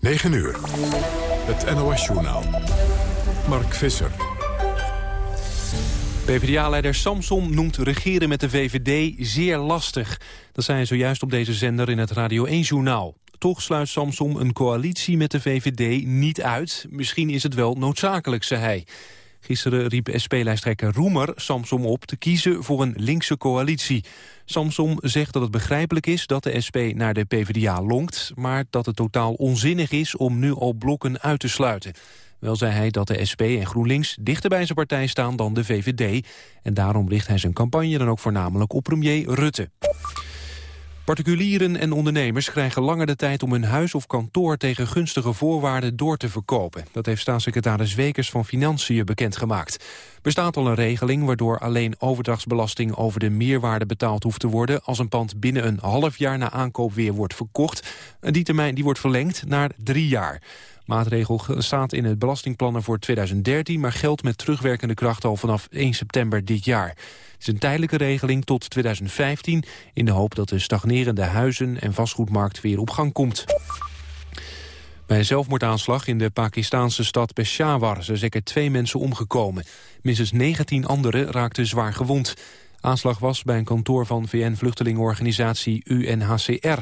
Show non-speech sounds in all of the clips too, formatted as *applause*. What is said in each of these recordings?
9 uur. Het NOS-journaal. Mark Visser. PvdA-leider Samson noemt regeren met de VVD zeer lastig. Dat zei hij zojuist op deze zender in het Radio 1-journaal. Toch sluit Samson een coalitie met de VVD niet uit. Misschien is het wel noodzakelijk, zei hij. Gisteren riep SP-lijsttrekker Roemer Samsom op te kiezen voor een linkse coalitie. Samsom zegt dat het begrijpelijk is dat de SP naar de PvdA lonkt... maar dat het totaal onzinnig is om nu al blokken uit te sluiten. Wel zei hij dat de SP en GroenLinks dichter bij zijn partij staan dan de VVD... en daarom richt hij zijn campagne dan ook voornamelijk op premier Rutte. Particulieren en ondernemers krijgen langer de tijd om hun huis of kantoor tegen gunstige voorwaarden door te verkopen. Dat heeft staatssecretaris Wekers van Financiën bekendgemaakt. Bestaat al een regeling waardoor alleen overdrachtsbelasting over de meerwaarde betaald hoeft te worden als een pand binnen een half jaar na aankoop weer wordt verkocht. Die termijn die wordt verlengd naar drie jaar maatregel staat in het belastingplannen voor 2013... maar geldt met terugwerkende kracht al vanaf 1 september dit jaar. Het is een tijdelijke regeling tot 2015... in de hoop dat de stagnerende huizen- en vastgoedmarkt weer op gang komt. Bij een zelfmoordaanslag in de Pakistanse stad Peshawar... zijn zeker twee mensen omgekomen. Minstens 19 anderen raakten zwaar gewond. Aanslag was bij een kantoor van VN-vluchtelingenorganisatie UNHCR.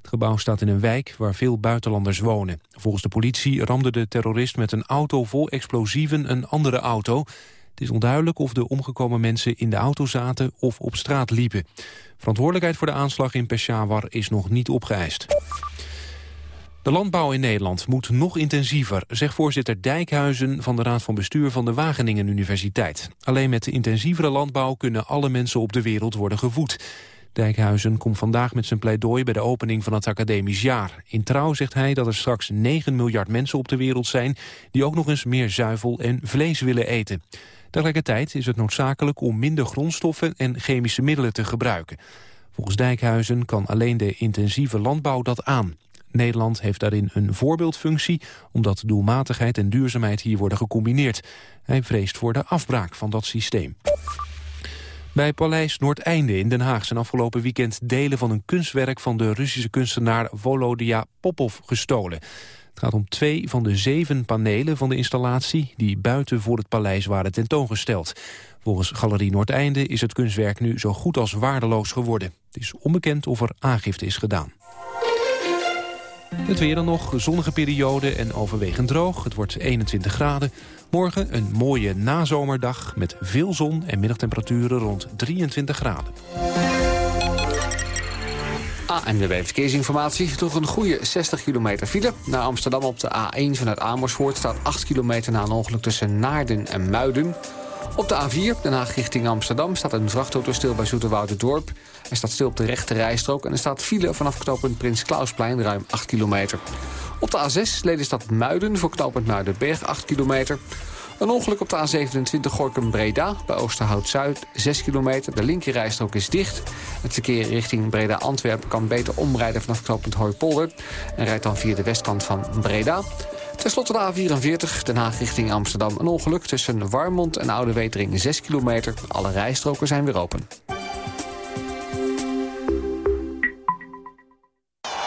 Het gebouw staat in een wijk waar veel buitenlanders wonen. Volgens de politie ramde de terrorist met een auto vol explosieven een andere auto. Het is onduidelijk of de omgekomen mensen in de auto zaten of op straat liepen. Verantwoordelijkheid voor de aanslag in Peshawar is nog niet opgeëist. De landbouw in Nederland moet nog intensiever, zegt voorzitter Dijkhuizen van de Raad van Bestuur van de Wageningen Universiteit. Alleen met de intensievere landbouw kunnen alle mensen op de wereld worden gevoed. Dijkhuizen komt vandaag met zijn pleidooi bij de opening van het academisch jaar. In trouw zegt hij dat er straks 9 miljard mensen op de wereld zijn... die ook nog eens meer zuivel en vlees willen eten. Tegelijkertijd is het noodzakelijk om minder grondstoffen en chemische middelen te gebruiken. Volgens Dijkhuizen kan alleen de intensieve landbouw dat aan. Nederland heeft daarin een voorbeeldfunctie... omdat doelmatigheid en duurzaamheid hier worden gecombineerd. Hij vreest voor de afbraak van dat systeem. Bij Paleis Noordeinde in Den Haag zijn afgelopen weekend delen van een kunstwerk van de Russische kunstenaar Volodya Popov gestolen. Het gaat om twee van de zeven panelen van de installatie die buiten voor het paleis waren tentoongesteld. Volgens Galerie Noordeinde is het kunstwerk nu zo goed als waardeloos geworden. Het is onbekend of er aangifte is gedaan. Het weer dan nog, zonnige periode en overwegend droog. Het wordt 21 graden. Morgen een mooie nazomerdag met veel zon en middagtemperaturen rond 23 graden. ANWB Verkeersinformatie. Toch een goede 60 kilometer file. Naar Amsterdam op de A1 vanuit Amersfoort staat 8 kilometer na een ongeluk tussen Naarden en Muiden. Op de A4, Den Haag richting Amsterdam, staat een vrachtauto stil bij Dorp. Hij staat stil op de rechte rijstrook en er staat file vanaf knooppunt Prins Klausplein, ruim 8 kilometer. Op de A6 Ledenstad Muiden voor knooppunt Muidenberg, 8 kilometer. Een ongeluk op de A27 Gorkum-Breda bij Oosterhout-Zuid, 6 kilometer. De linkerrijstrook is dicht. Het verkeer richting Breda-Antwerpen kan beter omrijden vanaf knooppunt Hooipolder... en rijdt dan via de westkant van Breda. Ten slotte de A44, Den Haag richting Amsterdam. Een ongeluk tussen Warmond en Oude Wetering 6 kilometer. Alle rijstroken zijn weer open.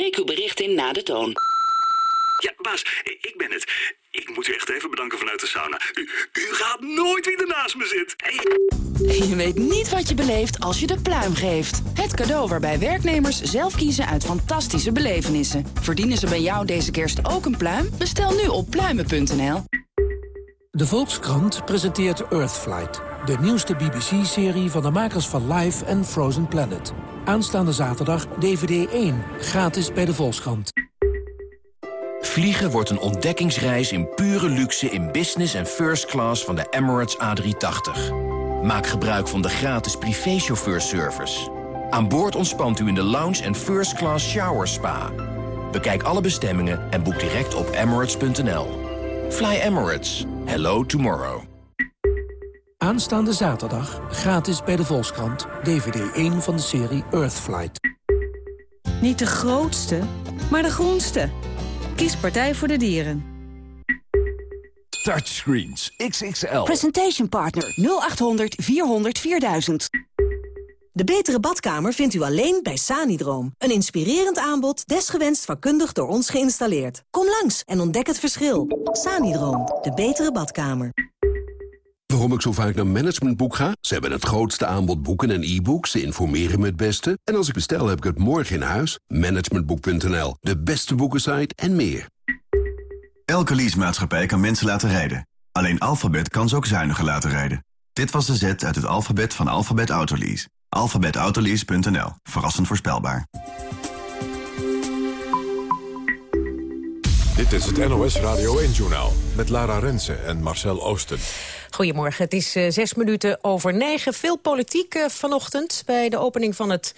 Spreek uw bericht in na de toon. Ja, baas, ik ben het. Ik moet u echt even bedanken vanuit de sauna. U, u gaat nooit wie ernaast me zit. Je weet niet wat je beleeft als je de pluim geeft. Het cadeau waarbij werknemers zelf kiezen uit fantastische belevenissen. Verdienen ze bij jou deze kerst ook een pluim? Bestel nu op pluimen.nl. De Volkskrant presenteert Earthflight. De nieuwste BBC-serie van de makers van Life en Frozen Planet. Aanstaande zaterdag DVD 1, gratis bij de Volkskrant. Vliegen wordt een ontdekkingsreis in pure luxe in business en first class van de Emirates A380. Maak gebruik van de gratis privéchauffeurservice. Aan boord ontspant u in de lounge en first class shower spa. Bekijk alle bestemmingen en boek direct op emirates.nl. Fly Emirates. Hello tomorrow. Aanstaande zaterdag gratis bij de Volkskrant. DVD 1 van de serie Earthflight. Niet de grootste, maar de groenste. Kies Partij voor de Dieren. Touchscreens XXL. Presentation Partner 0800 400 4000. De betere badkamer vindt u alleen bij Sanidroom. Een inspirerend aanbod, desgewenst vakkundig door ons geïnstalleerd. Kom langs en ontdek het verschil. Sanidroom, de betere badkamer. Waarom ik zo vaak naar Managementboek ga? Ze hebben het grootste aanbod boeken en e-books. Ze informeren me het beste. En als ik bestel, heb ik het morgen in huis. Managementboek.nl, de beste boekensite en meer. Elke leasemaatschappij kan mensen laten rijden. Alleen Alphabet kan ze ook zuiniger laten rijden. Dit was de zet uit het alfabet van Alphabet Autolease. Alphabetautolease.nl. Verrassend voorspelbaar. Dit is het NOS Radio 1-journaal met Lara Rensen en Marcel Oosten. Goedemorgen, het is uh, zes minuten over negen. Veel politiek uh, vanochtend bij de opening van het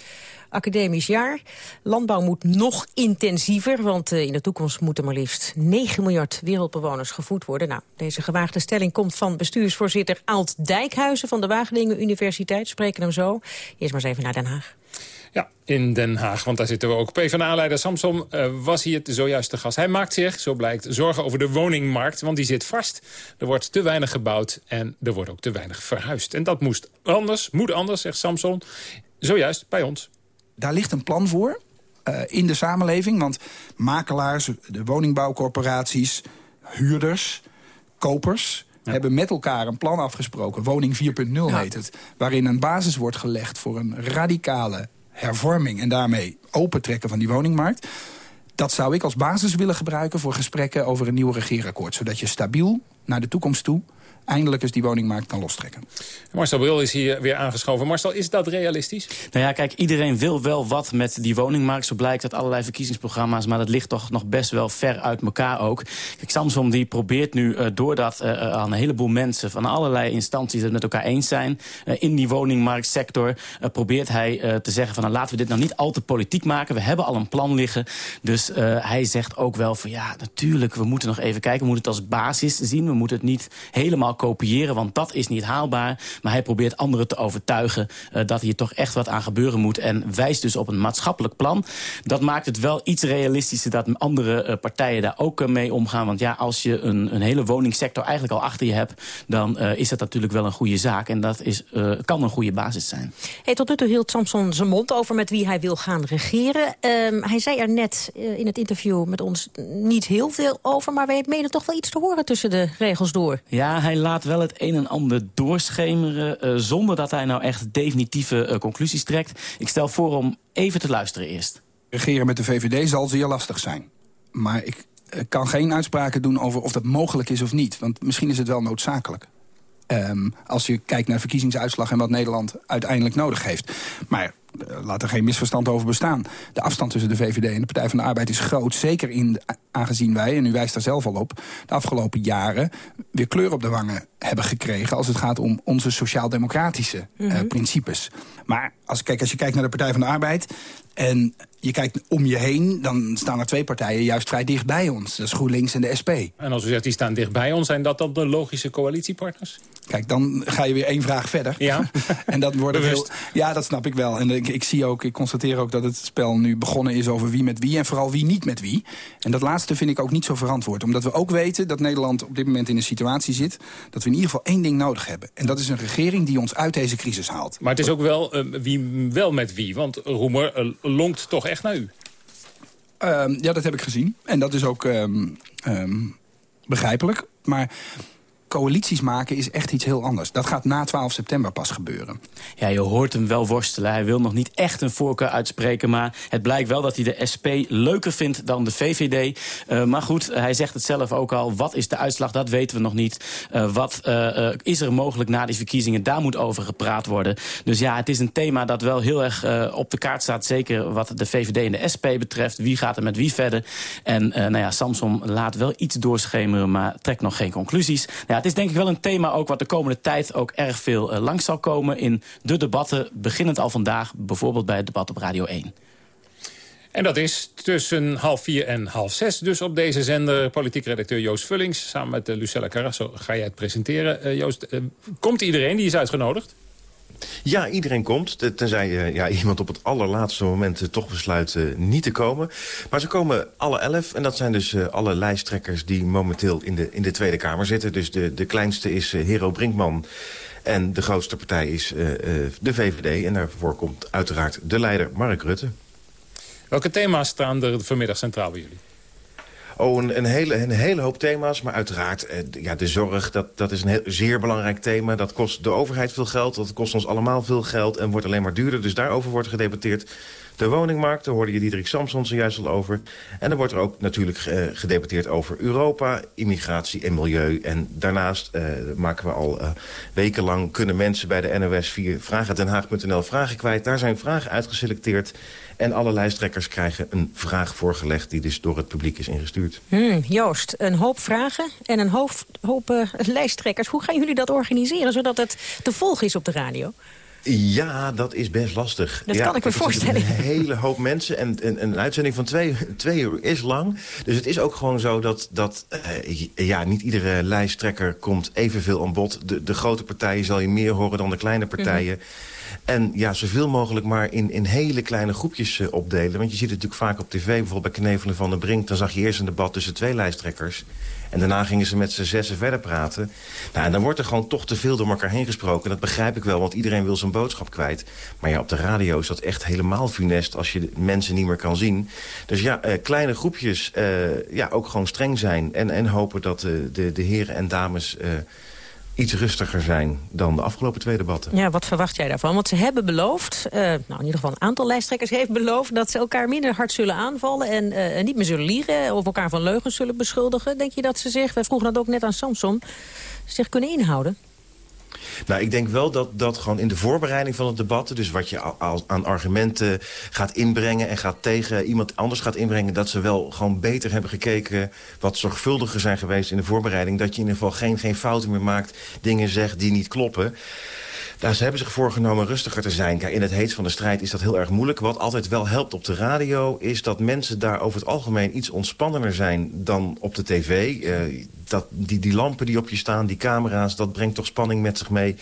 academisch jaar. Landbouw moet nog intensiever, want uh, in de toekomst moeten maar liefst 9 miljard wereldbewoners gevoed worden. Nou, deze gewaagde stelling komt van bestuursvoorzitter Alt Dijkhuizen van de Wageningen Universiteit. Spreken hem zo. Eerst maar eens even naar Den Haag. Ja, in Den Haag, want daar zitten we ook. PvdA-leider Samson uh, was hier zojuist te gast. Hij maakt zich, zo blijkt, zorgen over de woningmarkt, want die zit vast. Er wordt te weinig gebouwd en er wordt ook te weinig verhuisd. En dat moest anders, moet anders, zegt Samson, zojuist bij ons. Daar ligt een plan voor uh, in de samenleving, want makelaars, de woningbouwcorporaties, huurders, kopers... Ja. hebben met elkaar een plan afgesproken, woning 4.0 ja. heet het... waarin een basis wordt gelegd voor een radicale hervorming... en daarmee opentrekken van die woningmarkt. Dat zou ik als basis willen gebruiken voor gesprekken over een nieuw regeerakkoord. Zodat je stabiel naar de toekomst toe eindelijk eens die woningmarkt kan lostrekken. Marcel Bril is hier weer aangeschoven. Marcel, is dat realistisch? Nou ja, kijk, iedereen wil wel wat met die woningmarkt. Zo blijkt uit allerlei verkiezingsprogramma's. Maar dat ligt toch nog best wel ver uit elkaar ook. Kijk, Samsom die probeert nu, uh, doordat uh, een heleboel mensen... van allerlei instanties het met elkaar eens zijn... Uh, in die woningmarktsector... probeert hij te zeggen van... Nou, laten we dit nou niet al te politiek maken. We hebben al een plan liggen. Dus hij zegt ook wel van... ja, natuurlijk, we moeten nog even kijken. We moeten het als basis zien. We moeten het niet helemaal kopiëren, want dat is niet haalbaar. Maar hij probeert anderen te overtuigen uh, dat hier toch echt wat aan gebeuren moet. En wijst dus op een maatschappelijk plan. Dat maakt het wel iets realistischer dat andere uh, partijen daar ook uh, mee omgaan. Want ja, als je een, een hele woningsector eigenlijk al achter je hebt... dan is dat natuurlijk wel een goede zaak. En dat is, kan een goede basis zijn. Hey, tot nu toe hield Samson zijn mond over met wie hij wil gaan regeren. Um, hij zei er net in het interview met ons niet heel veel over... maar wij menen toch wel iets te horen tussen de regels door. Ja, hij laat wel het een en ander doorschemeren... Uh, zonder dat hij nou echt definitieve uh, conclusies trekt. Ik stel voor om even te luisteren eerst. Regeren met de VVD zal zeer lastig zijn. Maar ik uh, kan geen uitspraken doen over of dat mogelijk is of niet. Want misschien is het wel noodzakelijk. Um, als je kijkt naar verkiezingsuitslag en wat Nederland uiteindelijk nodig heeft. Maar laat er geen misverstand over bestaan. De afstand tussen de VVD en de Partij van de Arbeid is groot. Zeker in, aangezien wij, en u wijst daar zelf al op... de afgelopen jaren weer kleur op de wangen hebben gekregen... als het gaat om onze sociaal-democratische mm -hmm. uh, principes. Maar als, kijk, als je kijkt naar de Partij van de Arbeid... en je kijkt om je heen, dan staan er twee partijen juist vrij dicht bij ons. Dat is GroenLinks en de SP. En als u zegt die staan dicht bij ons, zijn dat dan de logische coalitiepartners? Kijk, dan ga je weer één vraag verder. Ja, *laughs* en dat wordt heel, Ja, dat snap ik wel. En ik, ik, zie ook, ik constateer ook dat het spel nu begonnen is over wie met wie... en vooral wie niet met wie. En dat laatste vind ik ook niet zo verantwoord. Omdat we ook weten dat Nederland op dit moment in een situatie zit... dat we in ieder geval één ding nodig hebben. En dat is een regering die ons uit deze crisis haalt. Maar het is ook wel uh, wie wel met wie. Want Roemer uh, lonkt toch echt naar u. Um, ja, dat heb ik gezien. En dat is ook um, um, begrijpelijk. Maar coalities maken is echt iets heel anders. Dat gaat na 12 september pas gebeuren. Ja, je hoort hem wel worstelen. Hij wil nog niet echt een voorkeur uitspreken... maar het blijkt wel dat hij de SP leuker vindt dan de VVD. Uh, maar goed, hij zegt het zelf ook al. Wat is de uitslag? Dat weten we nog niet. Uh, wat uh, is er mogelijk na die verkiezingen? Daar moet over gepraat worden. Dus ja, het is een thema dat wel heel erg op de kaart staat. Zeker wat de VVD en de SP betreft. Wie gaat er met wie verder? En nou ja, Samson laat wel iets doorschemeren... maar trekt nog geen conclusies. Nou ja, het is denk ik wel een thema ook wat de komende tijd ook erg veel uh, langs zal komen in de debatten, beginnend al vandaag, bijvoorbeeld bij het debat op Radio 1. En dat is tussen half vier en half zes. Dus op deze zender, politiek redacteur Joost Vullings... samen met uh, Lucella Carrasso ga jij het presenteren. Uh, Joost, komt iedereen die is uitgenodigd? Ja, iedereen komt. Tenzij uh, ja, *laughs* iemand op het allerlaatste moment toch besluit niet te komen. Maar ze komen alle elf. En dat zijn dus alle lijsttrekkers die momenteel in de, in de Tweede Kamer zitten. Dus de, de kleinste is Hero Brinkman. En de grootste partij is de VVD. En daarvoor komt uiteraard de leider Mark Rutte. Welke thema's staan er vanmiddag centraal bij jullie? Oh, een, een, hele, een hele hoop thema's. Maar uiteraard, eh, ja, de zorg, dat, dat is een heel, zeer belangrijk thema. Dat kost de overheid veel geld, dat kost ons allemaal veel geld... en wordt alleen maar duurder, dus daarover wordt gedebatteerd. De woningmarkt, daar hoorde je Diederik Samson zojuist al over. En dan wordt er ook natuurlijk uh, gedebatteerd over Europa, immigratie en milieu. En daarnaast uh, maken we al uh, wekenlang... kunnen mensen bij de NOS via vragendenhaag.nl vragen kwijt. Daar zijn vragen uitgeselecteerd. En alle lijsttrekkers krijgen een vraag voorgelegd... die dus door het publiek is ingestuurd. Hmm, Joost, een hoop vragen en een hoop, uh, lijsttrekkers. Hoe gaan jullie dat organiseren, zodat het te volgen is op de radio? Ja, dat is best lastig. Dat ja, kan ik me voorstellen. Een hele hoop mensen en, en, een uitzending van twee, twee uur is lang. Dus het is ook gewoon zo dat, dat uh, ja, niet iedere lijsttrekker komt evenveel aan bod. De, de grote partijen zal je meer horen dan de kleine partijen. Mm -hmm. En ja, zoveel mogelijk maar in, in hele kleine groepjes uh, opdelen. Want je ziet het natuurlijk vaak op tv, bijvoorbeeld bij Knevelen van der Brink... dan zag je eerst een debat tussen twee lijsttrekkers... En daarna gingen ze met z'n zessen verder praten. Nou, en dan wordt er gewoon toch te veel door elkaar heen gesproken. Dat begrijp ik wel, want iedereen wil zijn boodschap kwijt. Maar ja, op de radio is dat echt helemaal funest als je de mensen niet meer kan zien. Dus ja, uh, kleine groepjes uh, ja, ook gewoon streng zijn. En, en hopen dat uh, de, de heren en dames iets rustiger zijn dan de afgelopen twee debatten. Ja, wat verwacht jij daarvan? Want ze hebben beloofd, uh, nou in ieder geval een aantal lijsttrekkers heeft beloofd... dat ze elkaar minder hard zullen aanvallen en uh, niet meer zullen liegen... of elkaar van leugens zullen beschuldigen. Denk je dat ze zich, wij vroegen dat ook net aan Samson, zich kunnen inhouden? Nou, ik denk wel dat, dat gewoon in de voorbereiding van het debat... dus wat je aan argumenten gaat inbrengen... en gaat tegen iemand anders gaat inbrengen... dat ze wel gewoon beter hebben gekeken... wat zorgvuldiger zijn geweest in de voorbereiding... dat je in ieder geval geen, geen fouten meer maakt... dingen zegt die niet kloppen... Daar ze hebben zich voorgenomen rustiger te zijn. Kijk, in het heet van de strijd is dat heel erg moeilijk. Wat altijd wel helpt op de radio... is dat mensen daar over het algemeen iets ontspannender zijn dan op de tv. Uh, dat, die, die lampen die op je staan, die camera's, dat brengt toch spanning met zich mee.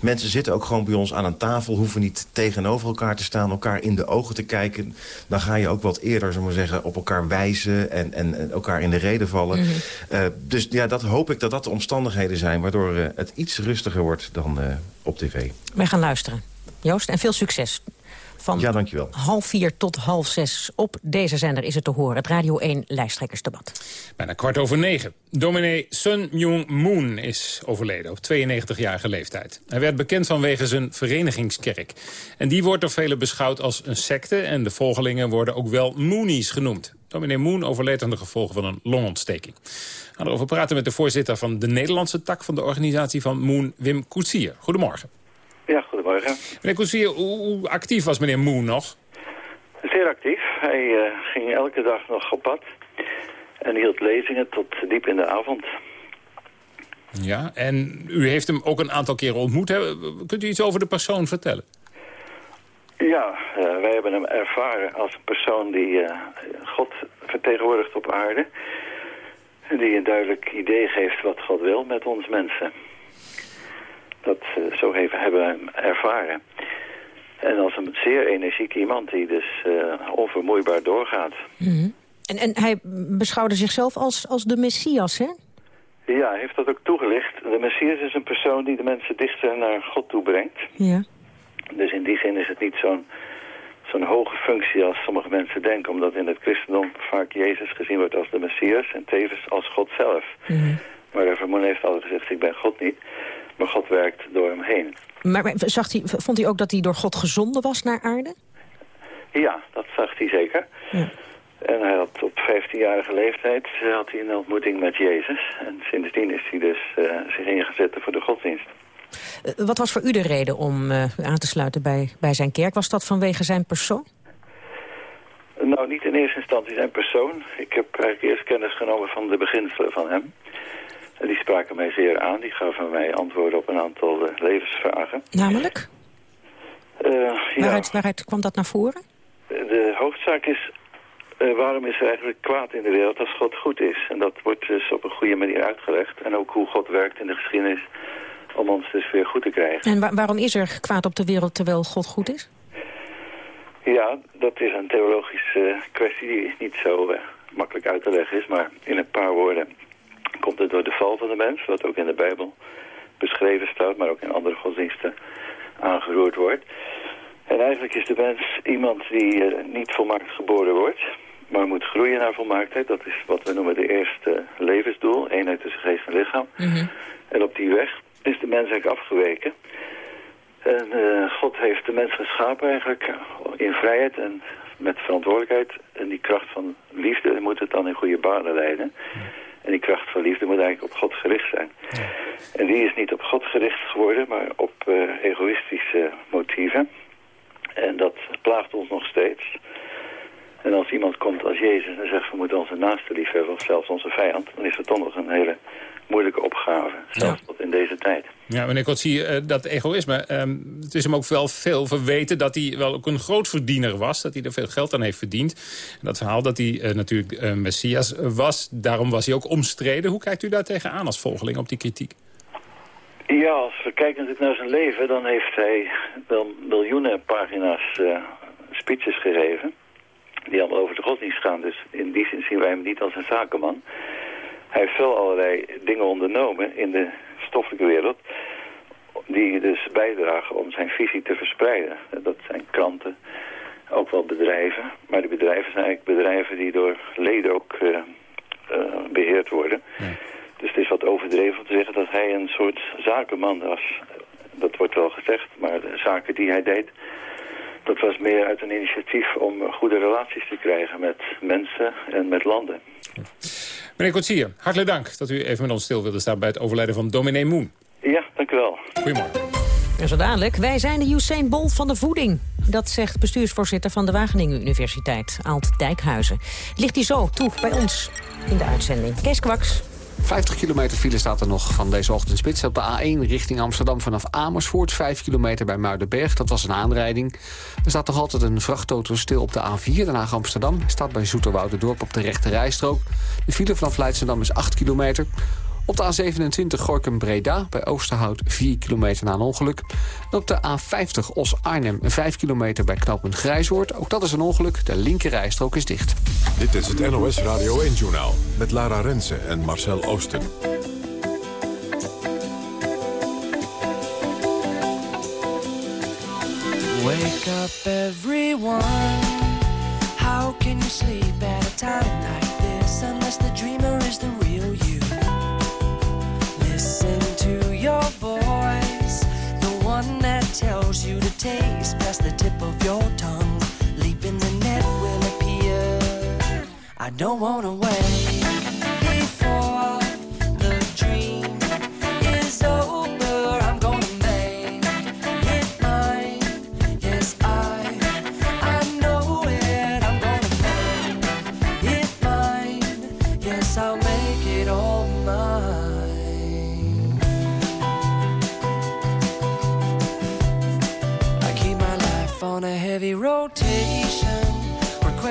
Mensen zitten ook gewoon bij ons aan een tafel... hoeven niet tegenover elkaar te staan, elkaar in de ogen te kijken. Dan ga je ook wat eerder, zullen we zeggen, op elkaar wijzen... en, en, en elkaar in de reden vallen. Mm -hmm. uh, dus ja, dat hoop ik dat dat de omstandigheden zijn... waardoor uh, het iets rustiger wordt dan uh, op tv. Wij gaan luisteren. Joost, en veel succes. Van ja, dankjewel. half vier tot half zes op deze zender is het te horen. Het Radio 1 lijsttrekkersdebat. Bijna kwart over negen. Dominee Sun Myung Moon is overleden op 92-jarige leeftijd. Hij werd bekend vanwege zijn verenigingskerk. En die wordt door velen beschouwd als een secte... en de volgelingen worden ook wel Moonies genoemd. Dominee Moon overleed aan de gevolgen van een longontsteking. We gaan erover praten met de voorzitter van de Nederlandse tak... van de organisatie van Moon, Wim Koetsier. Goedemorgen. Ja, goedemorgen. Meneer Koetsier, hoe actief was meneer Moon nog? Zeer actief. Hij uh, ging elke dag nog op pad. En hield lezingen tot diep in de avond. Ja, en u heeft hem ook een aantal keren ontmoet. Hè? Kunt u iets over de persoon vertellen? Ja, uh, wij hebben hem ervaren als een persoon die uh, God vertegenwoordigt op aarde. En die een duidelijk idee geeft wat God wil met ons mensen. Dat, uh, zo even hebben we hem ervaren. En als een zeer energiek iemand die dus onvermoeibaar doorgaat. Mm -hmm. en, en hij beschouwde zichzelf als, als de Messias, hè? Ja, hij heeft dat ook toegelicht. De Messias is een persoon die de mensen dichter naar God toe brengt. Ja. Dus in die zin is het niet zo'n zo'n hoge functie als sommige mensen denken. Omdat in het christendom vaak Jezus gezien wordt als de Messias en tevens als God zelf. Mm -hmm. Maar de Vermoen heeft altijd gezegd, ik ben God niet. Maar God werkt door hem heen. Maar zag hij, vond hij ook dat hij door God gezonden was naar aarde? Ja, dat zag hij zeker. Ja. En hij had op 15-jarige leeftijd had hij een ontmoeting met Jezus. En sindsdien is hij dus uh, zich ingezet voor de godsdienst. Uh, wat was voor u de reden om uh, aan te sluiten bij, bij zijn kerk? Was dat vanwege zijn persoon? Nou, niet in eerste instantie zijn persoon. Ik heb eigenlijk eerst kennis genomen van de beginselen van hem. En die spraken mij zeer aan. Die gaven mij antwoorden op een aantal levensvragen. Namelijk? ja. waaruit, waaruit kwam dat naar voren? De hoofdzaak is eh, waarom is er eigenlijk kwaad in de wereld als God goed is? En dat wordt dus op een goede manier uitgelegd. En ook hoe God werkt in de geschiedenis om ons dus weer goed te krijgen. En wa- waarom is er kwaad op de wereld terwijl God goed is? Ja, dat is een theologische kwestie die niet zo eh, makkelijk uit te leggen is. Maar in een paar woorden komt het door de val van de mens, wat ook in de Bijbel beschreven staat, maar ook in andere godsdiensten aangeroerd wordt. En eigenlijk is de mens iemand die eh, niet volmaakt geboren wordt, maar moet groeien naar volmaaktheid. Dat is wat we noemen de eerste levensdoel, eenheid tussen geest en lichaam. En op die weg is de mens eigenlijk afgeweken. En eh, God heeft de mens geschapen eigenlijk in vrijheid en met verantwoordelijkheid. En die kracht van liefde moet het dan in goede banen leiden. En die kracht van liefde moet eigenlijk op God gericht zijn. En die is niet op God gericht geworden, maar op eh, egoïstische motieven. En dat plaagt ons nog steeds. En als iemand komt als Jezus en zegt we moeten onze naaste lief hebben, of zelfs onze vijand, dan is dat toch nog een hele moeilijke opgave. Zelfs tot in deze tijd. Ja, meneer Kotzi, eh, dat egoïsme, ehm, het is hem ook wel veel verweten... dat hij wel ook een grootverdiener was, dat hij er veel geld aan heeft verdiend. En dat verhaal dat hij eh, natuurlijk eh, Messias was, daarom was hij ook omstreden. Hoe kijkt u daar tegenaan als volgeling op die kritiek? Ja, als we kijken natuurlijk naar zijn leven, dan heeft hij wel miljoenen pagina's speeches gegeven. Die allemaal over de godsdienst gaan. Dus in die zin zien wij hem niet als een zakenman. Hij heeft wel allerlei dingen ondernomen in de stoffelijke wereld. Die dus bijdragen om zijn visie te verspreiden. Dat zijn kranten, ook wel bedrijven. Maar die bedrijven zijn eigenlijk bedrijven die door leden ook eh, eh, beheerd worden. Dus het is wat overdreven om te zeggen dat hij een soort zakenman was. Dat wordt wel gezegd, maar de zaken die hij deed... dat was meer uit een initiatief om goede relaties te krijgen met mensen en met landen. Meneer Kotsier, hartelijk dank dat u even met ons stil wilde staan... bij het overlijden van dominee Moen. Ja, dank u wel. Goedemorgen. En zo dadelijk, wij zijn de Usain Bolt van de voeding. Dat zegt bestuursvoorzitter van de Wageningen Universiteit, Aalt Dijkhuizen. Ligt hij zo toe bij ons in de uitzending. Kees Kwaks. 50 kilometer file staat er nog van deze ochtendspits. Op de A1 richting Amsterdam vanaf Amersfoort. 5 kilometer bij Muidenberg. Dat was een aanrijding. Er staat nog altijd een vrachtauto stil op de A4. Den Haag Amsterdam. Staat bij Zoeterwouderdorp op de rechte rijstrook. De file vanaf Leidschendam is 8 kilometer. Op de A27 Gorkum-Breda bij Oosterhout 4 kilometer na een ongeluk. En op de A50 Os-Arnhem 5 kilometer bij knooppunt Grijshoort. Ook dat is een ongeluk. De linker rijstrook is dicht. Dit is het NOS Radio 1-journaal met Lara Rensen en Marcel Oosten. Wake up, everyone. How can you sleep at a time like this unless the past the tip of your tongue. Leap in the net will appear. I don't wanna wait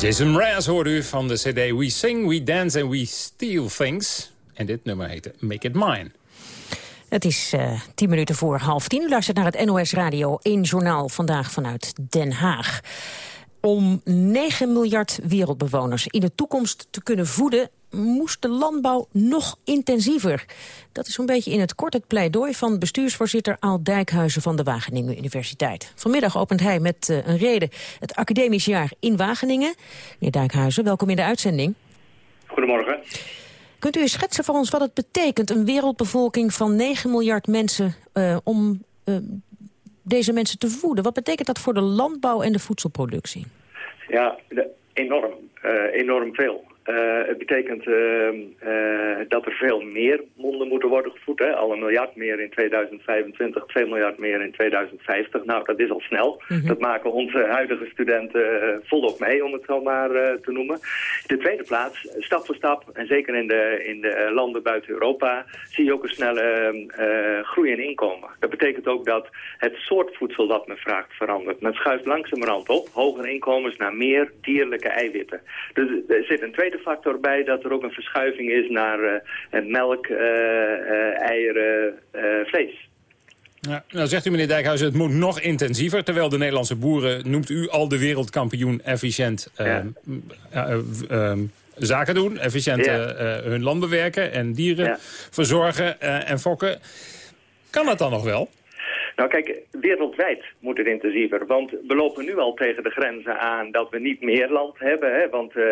Jason Mraz hoorde u van de cd We Sing, We Dance and We Steal Things. En dit nummer heette Make It Mine. Het is uh, tien minuten voor half tien. U luistert naar het NOS Radio 1 Journaal vandaag vanuit Den Haag. Om 9 miljard wereldbewoners in de toekomst te kunnen voeden moest de landbouw nog intensiever. Dat is zo'n beetje in het kort het pleidooi van bestuursvoorzitter Aal Dijkhuizen van de Wageningen Universiteit. Vanmiddag opent hij met uh, een reden het academisch jaar in Wageningen. Meneer Dijkhuizen, welkom in de uitzending. Goedemorgen. Kunt u eens schetsen voor ons wat het betekent, een wereldbevolking van 9 miljard mensen, uh, om uh, deze mensen te voeden? Wat betekent dat voor de landbouw en de voedselproductie? Ja, enorm. enorm veel. Uh, het betekent uh, uh, dat er veel meer monden moeten worden gevoed. Hè? Al een miljard meer in 2025, 2 miljard meer in 2050. Nou, dat is al snel. Mm -hmm. Dat maken onze huidige studenten volop mee, om het zo maar te noemen. De tweede plaats, stap voor stap, en zeker in de, in de landen buiten Europa... zie je ook een snelle groei in inkomen. Dat betekent ook dat het soort voedsel dat men vraagt verandert. Men schuift langzamerhand op, hogere inkomens naar meer dierlijke eiwitten. Dus er zit een tweede factor bij dat er ook een verschuiving is naar uh, melk, uh, uh, eieren, vlees. Ja, nou zegt u meneer Dijkhuizen, het moet nog intensiever. Terwijl de Nederlandse boeren, noemt u al de wereldkampioen efficiënt ja. zaken doen. Efficiënt ja. hun land bewerken en dieren verzorgen en fokken. Kan dat dan nog wel? Nou kijk, wereldwijd moet het intensiever. Want we lopen nu al tegen de grenzen aan dat we niet meer land hebben. Hè? Want uh,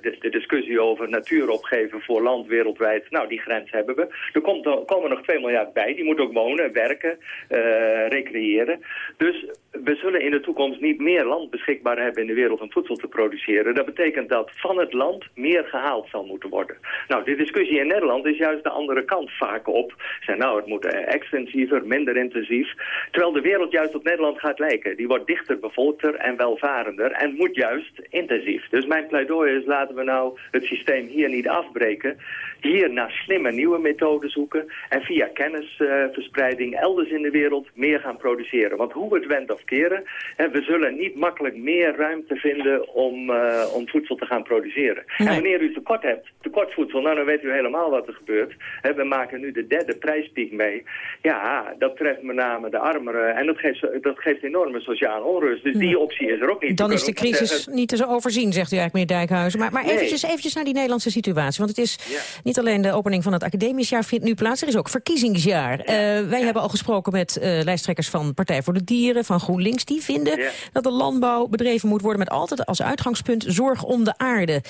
de, de, discussie over natuur opgeven voor land wereldwijd, nou die grens hebben we. Er komt, er komen nog 2 miljard bij. Die moeten ook wonen, werken, uh, recreëren. Dus we zullen in de toekomst niet meer land beschikbaar hebben in de wereld om voedsel te produceren. Dat betekent dat van het land meer gehaald zal moeten worden. Nou, de discussie in Nederland is juist de andere kant vaak op. Zijn nou, het moet extensiever, minder intensief. Terwijl de wereld juist op Nederland gaat lijken. Die wordt dichter bevolkter en welvarender en moet juist intensief. Dus mijn pleidooi is laten we nou het systeem hier niet afbreken. Hier naar slimme nieuwe methoden zoeken en via kennisverspreiding uh, elders in de wereld meer gaan produceren. Want hoe we het wend of keren, hè, we zullen niet makkelijk meer ruimte vinden om, uh, om voedsel te gaan produceren. Nee. En wanneer u tekort hebt, tekort voedsel, nou dan weet u helemaal wat er gebeurt. Hè, we maken nu de derde prijspiek mee. Ja, dat treft met name de armeren en dat geeft, dat geeft enorme sociale onrust. Dus die optie is er ook niet. Dan is de crisis niet te overzien, zegt u eigenlijk, meneer Dijkhuizen. Maar, maar eventjes, eventjes naar die Nederlandse situatie. Want het is ja. niet alleen de opening van het academisch jaar vindt nu plaats. Er is ook verkiezingsjaar. Ja. Uh, wij ja. hebben al gesproken met uh, lijsttrekkers van Partij voor de Dieren, van GroenLinks. Die vinden ja. dat de landbouw bedreven moet worden met altijd als uitgangspunt zorg om de aarde.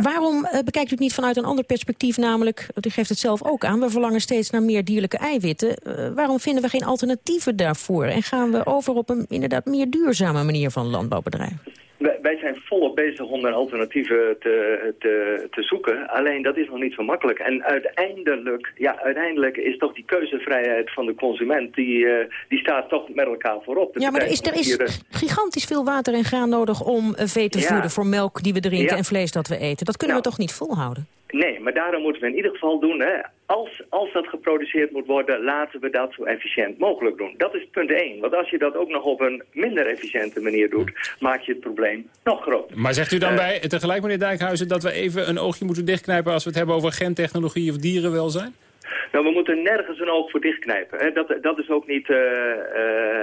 Waarom uh, bekijkt u het niet vanuit een ander perspectief? Namelijk, u geeft het zelf ook aan, we verlangen steeds naar meer dierlijke eiwitten. waarom vinden we geen alternatieven daarvoor? En gaan we over op een inderdaad meer duurzame manier van landbouw bedrijven? Wij zijn volop bezig om naar alternatieven te, te, te zoeken. Alleen dat is nog niet zo makkelijk. En uiteindelijk, ja, uiteindelijk is toch die keuzevrijheid van de consument... die, uh, die staat toch met elkaar voorop. De ja, maar er is, er is gigantisch veel water en graan nodig om vee te ja. voeden... voor melk die we drinken ja. en vlees dat we eten. Dat kunnen nou, we toch niet volhouden? Nee, maar daarom moeten we in ieder geval doen... Hè, als, als dat geproduceerd moet worden, laten we dat zo efficiënt mogelijk doen. Dat is punt 1. Want als je dat ook nog op een minder efficiënte manier doet... maak je het probleem nog groter. Maar zegt u dan uh, bij, tegelijk meneer Dijkhuizen... dat we even een oogje moeten dichtknijpen... als we het hebben over gentechnologie of dierenwelzijn? Nou, we moeten nergens een oog voor dichtknijpen. Hè. Dat, dat is ook niet uh, uh,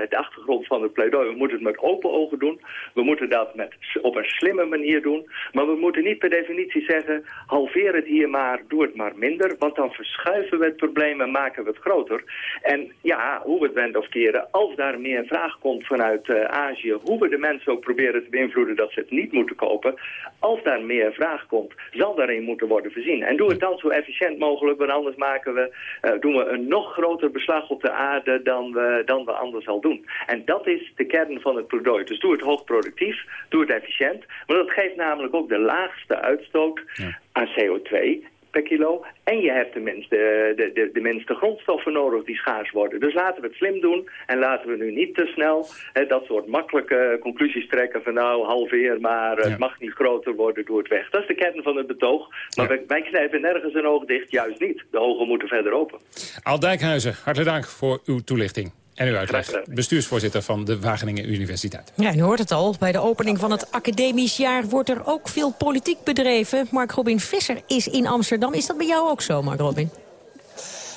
de achtergrond van het pleidooi. We moeten het met open ogen doen. We moeten dat met, op een slimme manier doen. Maar we moeten niet per definitie zeggen... halveer het hier maar, doe het maar minder. Want dan verschuiven we het probleem en maken we het groter. En ja, hoe we het wenden of keren... als daar meer vraag komt vanuit uh, Azië... hoe we de mensen ook proberen te beïnvloeden dat ze het niet moeten kopen... als daar meer vraag komt, zal daarin moeten worden voorzien. En doe het dan zo efficiënt mogelijk, want anders maken we uh, doen we een nog groter beslag op de aarde dan we, dan we anders al doen. En dat is de kern van het pleidooi. Dus doe het hoogproductief, doe het efficiënt. Maar dat geeft namelijk ook de laagste uitstoot ja. aan CO2 per kilo. En je hebt de minste, de, de, de minste grondstoffen nodig die schaars worden. Dus laten we het slim doen en laten we nu niet te snel hè, dat soort makkelijke conclusies trekken van nou halveer, maar ja. het mag niet groter worden, doe het weg. Dat is de kern van het betoog. Maar ja. wij, wij, knijpen nergens een oog dicht, juist niet. De ogen moeten verder open. Al Dijkhuizen, hartelijk dank voor uw toelichting. En u uitleg, bestuursvoorzitter van de Wageningen Universiteit. Ja, u hoort het al. Bij de opening van het academisch jaar wordt er ook veel politiek bedreven. Mark Robin Visser is in Amsterdam. Is dat bij jou ook zo, Mark Robin?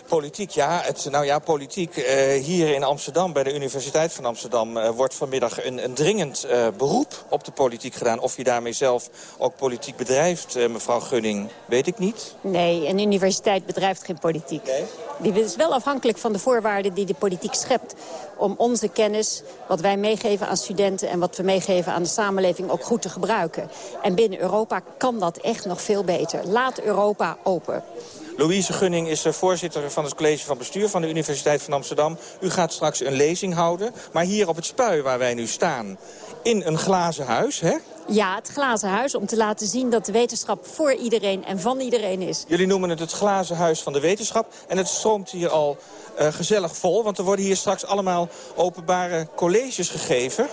Politiek, ja. Het, nou ja, politiek. Eh, hier in Amsterdam, bij de Universiteit van Amsterdam... eh, wordt vanmiddag een, een dringend eh, beroep op de politiek gedaan. Of je daarmee zelf ook politiek bedrijft, mevrouw Gunning, weet ik niet. Nee, een universiteit bedrijft geen politiek. Die is wel afhankelijk van de voorwaarden die de politiek schept... om onze kennis, wat wij meegeven aan studenten... en wat we meegeven aan de samenleving ook goed te gebruiken. En binnen Europa kan dat echt nog veel beter. Laat Europa open. Louise Gunning is eh, voorzitter van het college van bestuur van de Universiteit van Amsterdam. U gaat straks een lezing houden, maar hier op het spui waar wij nu staan... in een glazen huis, hè? Ja, het glazen huis om te laten zien dat de wetenschap voor iedereen en van iedereen is. Jullie noemen het het glazen huis van de wetenschap. En het stroomt hier al eh, gezellig vol. Want er worden hier straks allemaal openbare colleges gegeven.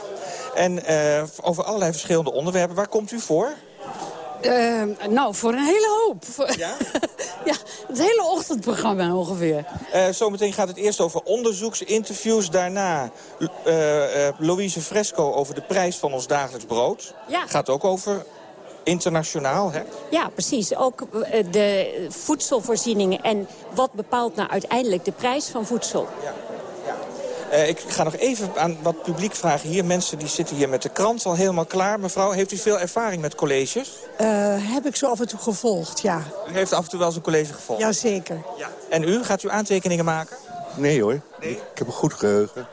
En eh, over allerlei verschillende onderwerpen. Waar komt u voor? Eh, nou, voor een hele hoop. Ja? *laughs* ja, het hele ochtendprogramma ongeveer. Eh, zometeen gaat het eerst over onderzoeksinterviews. Daarna eh, Louise Fresco over de prijs van ons dagelijks brood. Ja. Gaat ook over internationaal, hè? Ja, precies. Ook de voedselvoorzieningen en wat bepaalt nou uiteindelijk de prijs van voedsel. Eh, ik ga nog even aan wat publiek vragen hier. Mensen die zitten hier met de krant al helemaal klaar. Mevrouw, heeft u veel ervaring met colleges? Eh, heb ik zo af en toe gevolgd, ja. U heeft af en toe wel eens een college gevolgd? Jazeker. Ja. En u, gaat u aantekeningen maken? Nee hoor, ik heb een goed geheugen.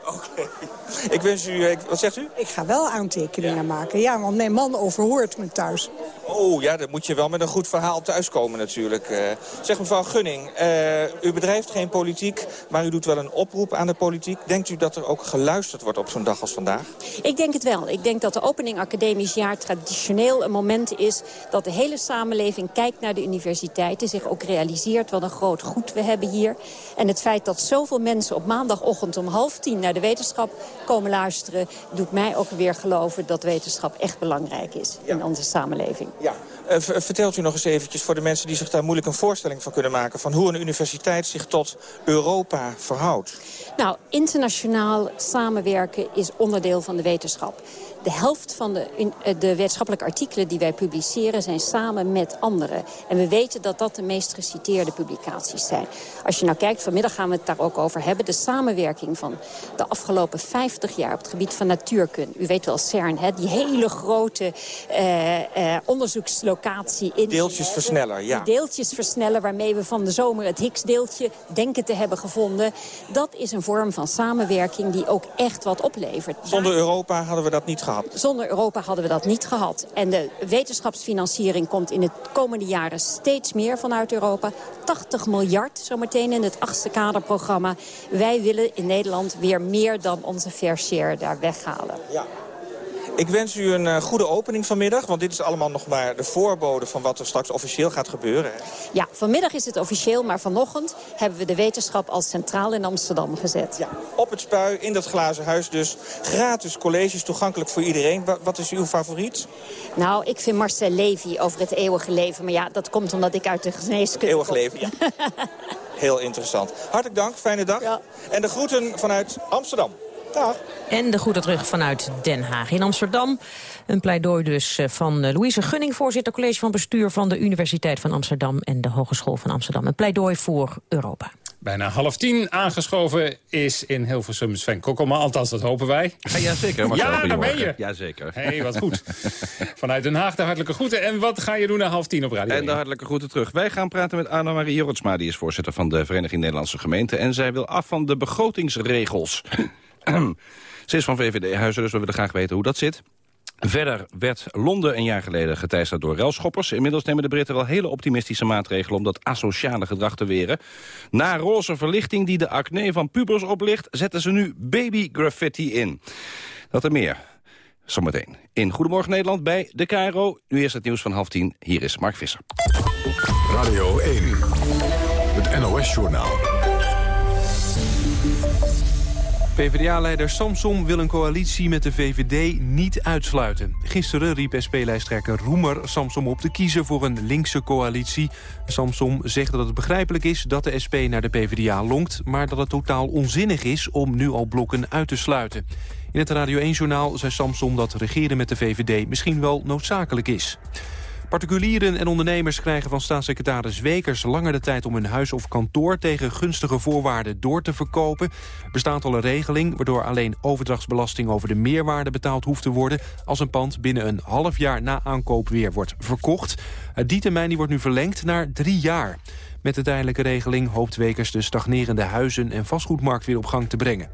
Ik wens u... eh, Wat zegt u? Ik ga wel aantekeningen maken, ja, want mijn man overhoort me thuis. Oh ja, dan moet je wel met een goed verhaal thuiskomen natuurlijk. Eh, zeg mevrouw Gunning, eh, u bedrijft geen politiek, maar u doet wel een oproep aan de politiek. Denkt u dat er ook geluisterd wordt op zo'n dag als vandaag? Ik denk het wel. Ik denk dat de opening academisch jaar traditioneel een moment is... dat de hele samenleving kijkt naar de universiteiten... zich ook realiseert wat een groot goed we hebben hier. En het feit dat zoveel mensen op maandagochtend om half tien... naar de wetenschap komen luisteren... doet mij ook weer geloven dat wetenschap echt belangrijk is in onze samenleving. Ja. Eh, vertelt u nog eens eventjes voor de mensen die zich daar moeilijk een voorstelling van kunnen maken... van hoe een universiteit zich tot Europa verhoudt. Nou, internationaal samenwerken is onderdeel van de wetenschap. De helft van de, eh, de wetenschappelijke artikelen die wij publiceren... zijn samen met anderen. En we weten dat dat de meest geciteerde publicaties zijn. Als je nou kijkt, vanmiddag gaan we het daar ook over hebben... de samenwerking van de afgelopen 50 jaar op het gebied van natuurkunde. U weet wel, CERN, hè, die hele grote eh, eh, onderzoekslocatie in... Deeltjesversneller, ja. Die deeltjesversneller waarmee we van de zomer het Higgs-deeltje denken te hebben gevonden. Dat is een vorm van samenwerking die ook echt wat oplevert. Zonder Europa hadden we dat niet gehad. Zonder Europa hadden we dat niet gehad. En de wetenschapsfinanciering komt in de komende jaren steeds meer vanuit Europa. 80 miljard zometeen in het achtste kaderprogramma. Wij willen in Nederland weer meer dan onze fair share daar weghalen. Ja. Ik wens u een eh, goede opening vanmiddag, want dit is allemaal nog maar de voorbode van wat er straks officieel gaat gebeuren. hè. Ja, vanmiddag is het officieel, maar vanochtend hebben we de wetenschap als centraal in Amsterdam gezet. Ja, op het spui, in dat glazen huis dus. Gratis colleges, toegankelijk voor iedereen. Wa- wat is uw favoriet? Nou, ik vind Marcel Levy over het eeuwige leven. Maar ja, dat komt omdat ik uit de geneeskunde Eeuwig kom. leven, ja. *laughs* Heel interessant. Hartelijk dank, fijne dag. En de groeten vanuit Amsterdam. Dag. En de groeten terug vanuit Den Haag in Amsterdam. Een pleidooi dus eh, van eh, Louise Gunning, voorzitter college van bestuur van de Universiteit van Amsterdam en de Hogeschool van Amsterdam. Een pleidooi voor Europa. Bijna half tien aangeschoven is in Hilversum Sven Kokkelman. Althans, dat hopen wij. Ja, zeker. Marcel, Ja, daar ben je. Jazeker. Hé, hey, wat goed. Vanuit Den Haag de hartelijke groeten. En wat ga je doen na half tien op Radio En de hartelijke groeten terug. Wij gaan praten met Anna-Marie Jorritsma, die is voorzitter van de Vereniging Nederlandse Gemeenten. En zij wil af van de begrotingsregels. Ze is van VVD Huizen, dus we willen graag weten hoe dat zit. Verder werd Londen een jaar geleden geteisterd door relschoppers. Inmiddels nemen de Britten wel hele optimistische maatregelen... om dat asociale gedrag te weren. Na roze verlichting die de acne van pubers oplicht... zetten ze nu baby graffiti in. Dat er meer. Zometeen. In Goedemorgen Nederland bij de KRO. Nu eerst het nieuws van half tien. Hier is Mark Visser. Radio 1, het NOS-journaal. PvdA-leider Samsom wil een coalitie met de VVD niet uitsluiten. Gisteren riep SP-lijsttrekker Roemer Samsom op te kiezen voor een linkse coalitie. Samsom zegt dat het begrijpelijk is dat de SP naar de PvdA lonkt... maar dat het totaal onzinnig is om nu al blokken uit te sluiten. In het Radio 1-journaal zei Samsom dat regeren met de VVD misschien wel noodzakelijk is. Particulieren en ondernemers krijgen van staatssecretaris Wekers langer de tijd om hun huis of kantoor tegen gunstige voorwaarden door te verkopen. Er bestaat al een regeling waardoor alleen overdrachtsbelasting over de meerwaarde betaald hoeft te worden als een pand binnen een half jaar na aankoop weer wordt verkocht. Eh, Die termijn die wordt nu verlengd naar drie jaar. Met de tijdelijke regeling hoopt Wekers de stagnerende huizen- en vastgoedmarkt weer op gang te brengen.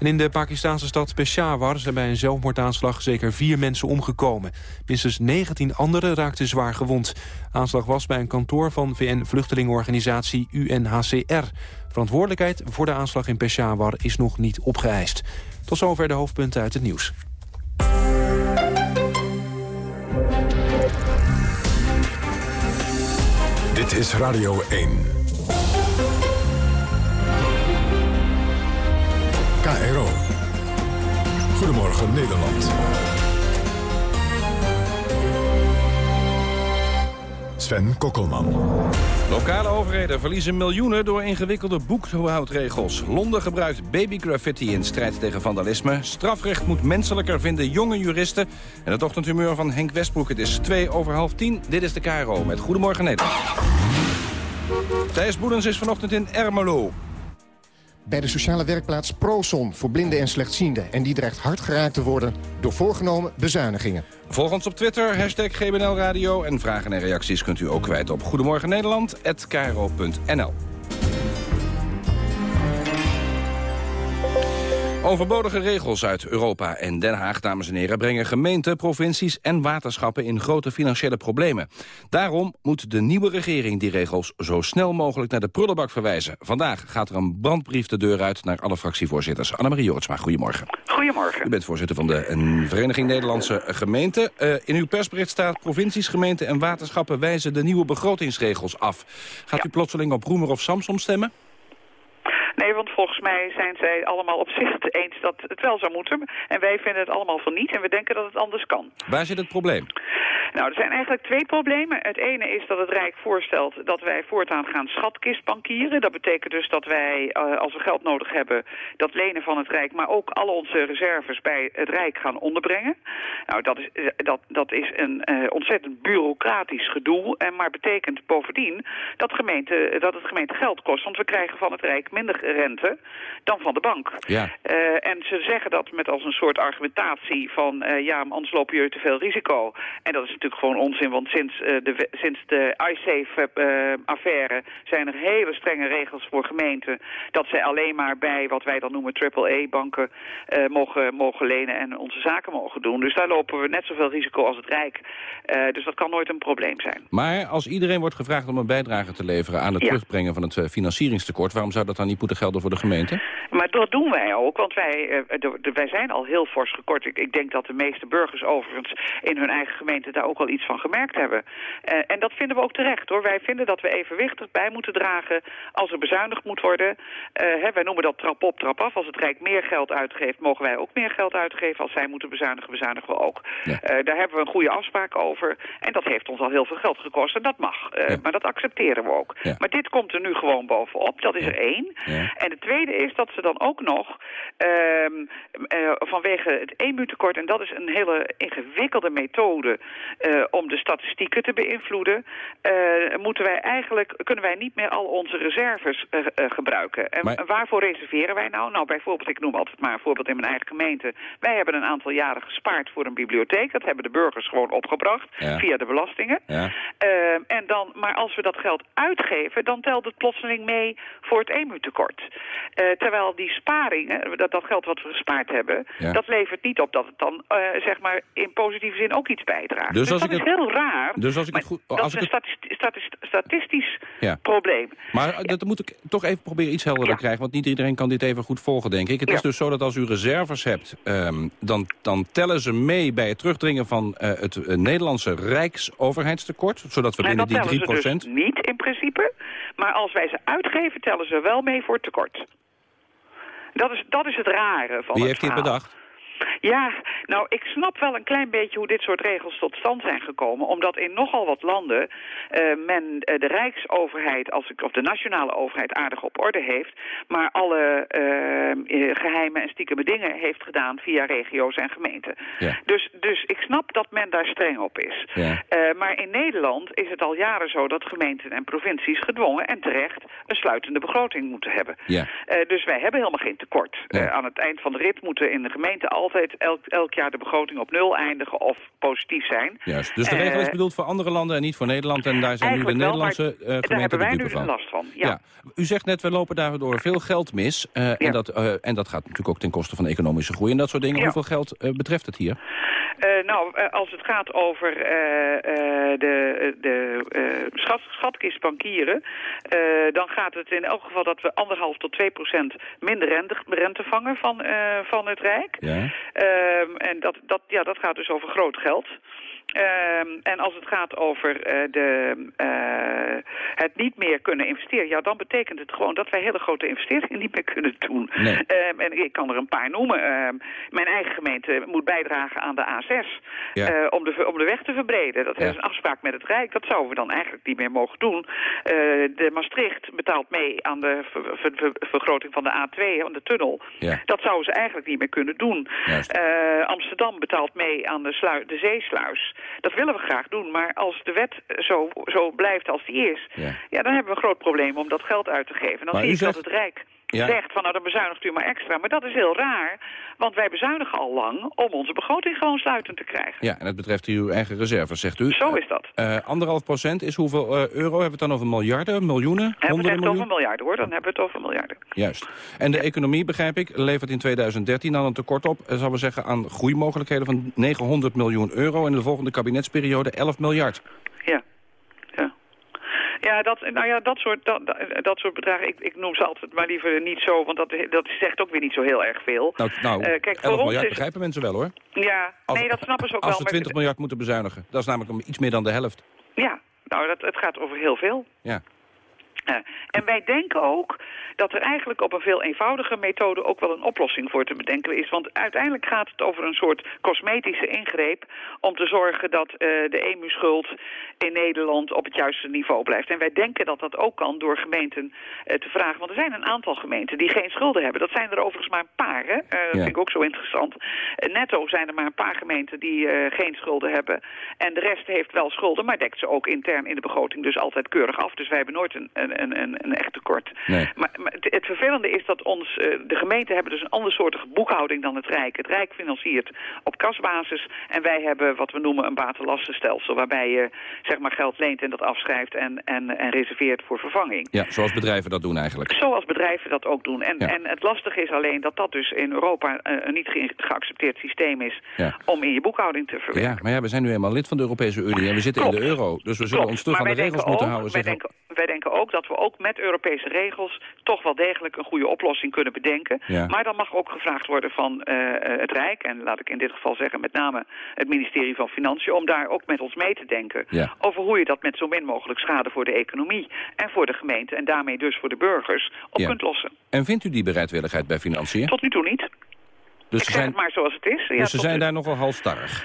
En in de Pakistanse stad Peshawar zijn bij een zelfmoordaanslag zeker vier mensen omgekomen. Minstens 19 anderen raakten zwaar gewond. Aanslag was bij een kantoor van VN-vluchtelingenorganisatie UNHCR. Verantwoordelijkheid voor de aanslag in Peshawar is nog niet opgeëist. Tot zover de hoofdpunten uit het nieuws. Dit is Radio 1. KRO. Goedemorgen Nederland. Sven Kokkelman. Lokale overheden verliezen miljoenen door ingewikkelde boekhoudregels. Londen gebruikt babygraffiti in strijd tegen vandalisme. Strafrecht moet menselijker vinden jonge juristen. En het ochtendhumeur van Henk Westbroek. Het is twee over half tien. Dit is de KRO met Goedemorgen Nederland. Thijs Boedens is vanochtend in Ermelo. Bij de sociale werkplaats Proson voor blinden en slechtzienden. En die dreigt hard geraakt te worden door voorgenomen bezuinigingen. Volg ons op Twitter, hashtag GBNL Radio. En vragen en reacties kunt u ook kwijt op Goedemorgen. Overbodige regels uit Europa en Den Haag, dames en heren... brengen gemeenten, provincies en waterschappen in grote financiële problemen. Daarom moet de nieuwe regering die regels zo snel mogelijk naar de prullenbak verwijzen. Vandaag gaat er een brandbrief de deur uit naar alle fractievoorzitters. Annemarie Jortsma, goedemorgen. Goedemorgen. U bent voorzitter van de Vereniging Nederlandse Gemeenten. Eh, in uw persbericht staat provincies, gemeenten en waterschappen wijzen de nieuwe begrotingsregels af. Gaat u plotseling op Roemer of Samsom stemmen? Nee, want volgens mij zijn zij allemaal op zich het eens dat het wel zou moeten. En wij vinden het allemaal van niet en we denken dat het anders kan. Waar zit het probleem? Nou, er zijn eigenlijk twee problemen. Het ene is dat het Rijk voorstelt dat wij voortaan gaan schatkistbankieren. Dat betekent dus dat wij, eh, als we geld nodig hebben, dat lenen van het Rijk... maar ook alle onze reserves bij het Rijk gaan onderbrengen. Nou, dat is, eh, dat, dat is een eh, ontzettend bureaucratisch gedoe. En maar betekent bovendien dat, gemeente, dat het gemeente geld kost. Want we krijgen van het Rijk minder rente dan van de bank. Ja. Eh, en ze zeggen dat met als een soort argumentatie van... eh, ja, anders loop je te veel risico. En dat is natuurlijk gewoon onzin, want sinds, eh, de, sinds de iSafe-affaire... zijn er hele strenge regels voor gemeenten... dat zij alleen maar bij wat wij dan noemen triple-A-banken... eh, mogen, mogen lenen en onze zaken mogen doen. Dus daar lopen we net zoveel risico als het Rijk. Dus dat kan nooit een probleem zijn. Maar als iedereen wordt gevraagd om een bijdrage te leveren... aan het Ja. terugbrengen van het financieringstekort... waarom zou dat dan niet moeten gelden voor de gemeente? Maar dat doen wij ook, want wij, eh, wij zijn al heel fors gekort. Ik, denk dat de meeste burgers overigens in hun eigen gemeente daar ook al iets van gemerkt hebben. Eh, en dat vinden we ook terecht hoor. Wij vinden dat we evenwichtig bij moeten dragen als er bezuinigd moet worden. Eh, wij noemen dat trap op, trap af. Als het Rijk meer geld uitgeeft, mogen wij ook meer geld uitgeven. Als zij moeten bezuinigen, bezuinigen we ook. Daar hebben we een goede afspraak over. En dat heeft ons al heel veel geld gekost. En dat mag. Maar dat accepteren we ook. Maar dit komt er nu gewoon bovenop. Dat is er één. En de tweede is dat ze dan ook nog ehm, eh, vanwege het EMU-tekort... en dat is een hele ingewikkelde methode eh, om de statistieken te beïnvloeden... eh, moeten wij eigenlijk, kunnen wij niet meer al onze reserves gebruiken. En Maar- waarvoor reserveren wij nou? Nou, bijvoorbeeld, ik noem altijd maar een voorbeeld in mijn eigen gemeente. Wij hebben een aantal jaren gespaard voor een bibliotheek. Dat hebben de burgers gewoon opgebracht Ja. via de belastingen. Ja. Ehm, en dan, maar als we dat geld uitgeven, dan telt het plotseling mee voor het EMU-tekort. Eh, terwijl die sparingen, dat, dat geld wat we gespaard hebben, Ja. dat levert niet op dat het dan eh, zeg maar in positieve zin ook iets bijdraagt. Dus Dus, dat is het- heel raar. dus als ik het goed- dat als is ik een statisti- statist- statistisch Ja. probleem. Maar eh, dat moet ik toch even proberen iets helderder krijgen... want niet iedereen kan dit even goed volgen, denk ik. Het is dus zo dat als u reserves hebt... ehm, dan, dan tellen ze mee bij het terugdringen van het Nederlandse Rijksoverheidstekort... zodat we En binnen dat die tellen 3% ze dus niet in principe. Maar als wij ze uitgeven, tellen ze wel mee voor tekort. Dat is, dat is het rare van Wie het heeft dit verhaal. bedacht? Ja, nou, ik snap wel een klein beetje hoe dit soort regels tot stand zijn gekomen. Omdat in nogal wat landen eh, men eh, de rijksoverheid, als ik, of de nationale overheid, aardig op orde heeft. Maar alle eh, eh, geheime en stiekeme dingen heeft gedaan via regio's en gemeenten. Ja. Dus, dus ik snap dat men daar streng op is. Ja. Maar in Nederland is het al jaren zo dat gemeenten en provincies gedwongen en terecht een sluitende begroting moeten hebben. Ja. Dus wij hebben helemaal geen tekort. Aan het eind van de rit moeten in de gemeente altijd elk, elk jaar de begroting op nul eindigen of positief zijn. Juist. Dus de regel is Eh, bedoeld voor andere landen en niet voor Nederland. En daar zijn nu de Eigenlijk wel, maar Nederlandse eh, daar gemeenten hebben de wij nu van. last van. Ja. U zegt net, we lopen daardoor veel geld mis. eh, en, dat, eh, en dat gaat natuurlijk ook ten koste van economische groei en dat soort dingen. Ja. Hoeveel geld eh, betreft het hier? Eh, nou, eh, als het gaat over eh, eh, de, de eh, schat, schatkistbankieren... eh, dan gaat het in elk geval dat we anderhalf tot 2 procent minder rente, rente vangen van, eh, van het Rijk. Ja. Ehm, en dat, dat, ja, dat gaat dus over groot geld. Ehm, en als het gaat over eh, de, eh, het niet meer kunnen investeren... ja, dan betekent het gewoon dat wij hele grote investeringen niet meer kunnen doen. Nee. Ehm, en ik kan er een paar noemen. Ehm, mijn eigen gemeente moet bijdragen aan de A6 Ja. eh, om, de, om de weg te verbreden. Dat Ja. is een afspraak met het Rijk. Dat zouden we dan eigenlijk niet meer mogen doen. De Maastricht betaalt mee aan de ver- ver- ver- vergroting van de A2, aan de tunnel. Ja. Dat zouden ze eigenlijk niet meer kunnen doen. Amsterdam betaalt mee aan de, de zeesluis. Dat willen we graag doen, maar als de wet zo, zo blijft als die is... Ja. Ja. dan hebben we een groot probleem om dat geld uit te geven. En dan Maar zie ik zegt- dat het Rijk Ja. zegt van nou dan bezuinigt u maar extra. Maar dat is heel raar, want wij bezuinigen al lang om onze begroting gewoon sluitend te krijgen. Ja, en het betreft uw eigen reserves, zegt u. Zo is dat. Eh, anderhalf procent is hoeveel eh, euro? Hebben we het dan over miljarden, miljoenen, Hebben we het honderden over miljarden hoor, dan hebben we het over miljarden. Juist. En de economie, begrijp ik, levert in 2013 dan een tekort op... eh, zal we zeggen, aan groeimogelijkheden van 900 miljoen euro... en in de volgende kabinetsperiode 11 miljard. Ja. Dat, nou ja, dat soort, dat, dat, soort bedragen, ik, ik noem ze altijd maar liever niet zo, want dat, dat zegt ook weer niet zo heel erg veel. Nou, nou Eh, kijk, 11 voor ons miljard is, begrijpen mensen wel, hoor. ja, Als- nee, dat snappen ze ook Als wel. we maar- 20 miljard moeten bezuinigen. Dat is namelijk om iets meer dan de helft. Ja, nou, dat, het gaat over heel veel. Ja. Eh, en wij denken ook dat er eigenlijk op een veel eenvoudiger methode ook wel een oplossing voor te bedenken is. Want uiteindelijk gaat het over een soort cosmetische ingreep om te zorgen dat eh, de EMU-schuld in Nederland op het juiste niveau blijft. En wij denken dat dat ook kan door gemeenten eh, te vragen. Want er zijn een aantal gemeenten die geen schulden hebben. Dat zijn er overigens maar een paar. Hè? Dat vind ik ook zo interessant. Netto zijn er maar een paar gemeenten die geen schulden hebben. En de rest heeft wel schulden, maar dekt ze ook intern in de begroting dus altijd keurig af. Dus wij hebben nooit een, een, een, een, een echt tekort. Nee. Maar, maar het, het vervelende is dat ons, eh, de gemeenten hebben dus een andersoortige boekhouding dan het Rijk. Het Rijk financiert op kasbasis en wij hebben wat we noemen een batenlastenstelsel. Waarbij je zeg maar geld leent en dat afschrijft en, en, en reserveert voor vervanging. Ja, zoals bedrijven dat doen eigenlijk. Zoals bedrijven dat ook doen. En, Ja. en het lastige is alleen dat dat dus in Europa eh, een niet ge- geaccepteerd systeem is Ja. om in je boekhouding te verwerken. Ja, maar ja, we zijn nu eenmaal lid van de Europese Unie en we zitten in de euro. Dus we zullen Klopt, ons terug aan de regels moeten ook- houden. Wij denken, wij denken ook dat we ook met Europese regels toch wel degelijk een goede oplossing kunnen bedenken. Ja. Maar dan mag ook gevraagd worden van eh, het Rijk, en laat ik in dit geval zeggen met name het ministerie van Financiën, om daar ook met ons mee te denken Ja. over hoe je dat met zo min mogelijk schade voor de economie en voor de gemeente en daarmee dus voor de burgers op Ja. kunt lossen. En vindt u die bereidwilligheid bij financiën? Tot nu toe niet. Dus ik ze zijn, het maar zoals het is. Ja, dus ze zijn nu- daar nogal halstarrig.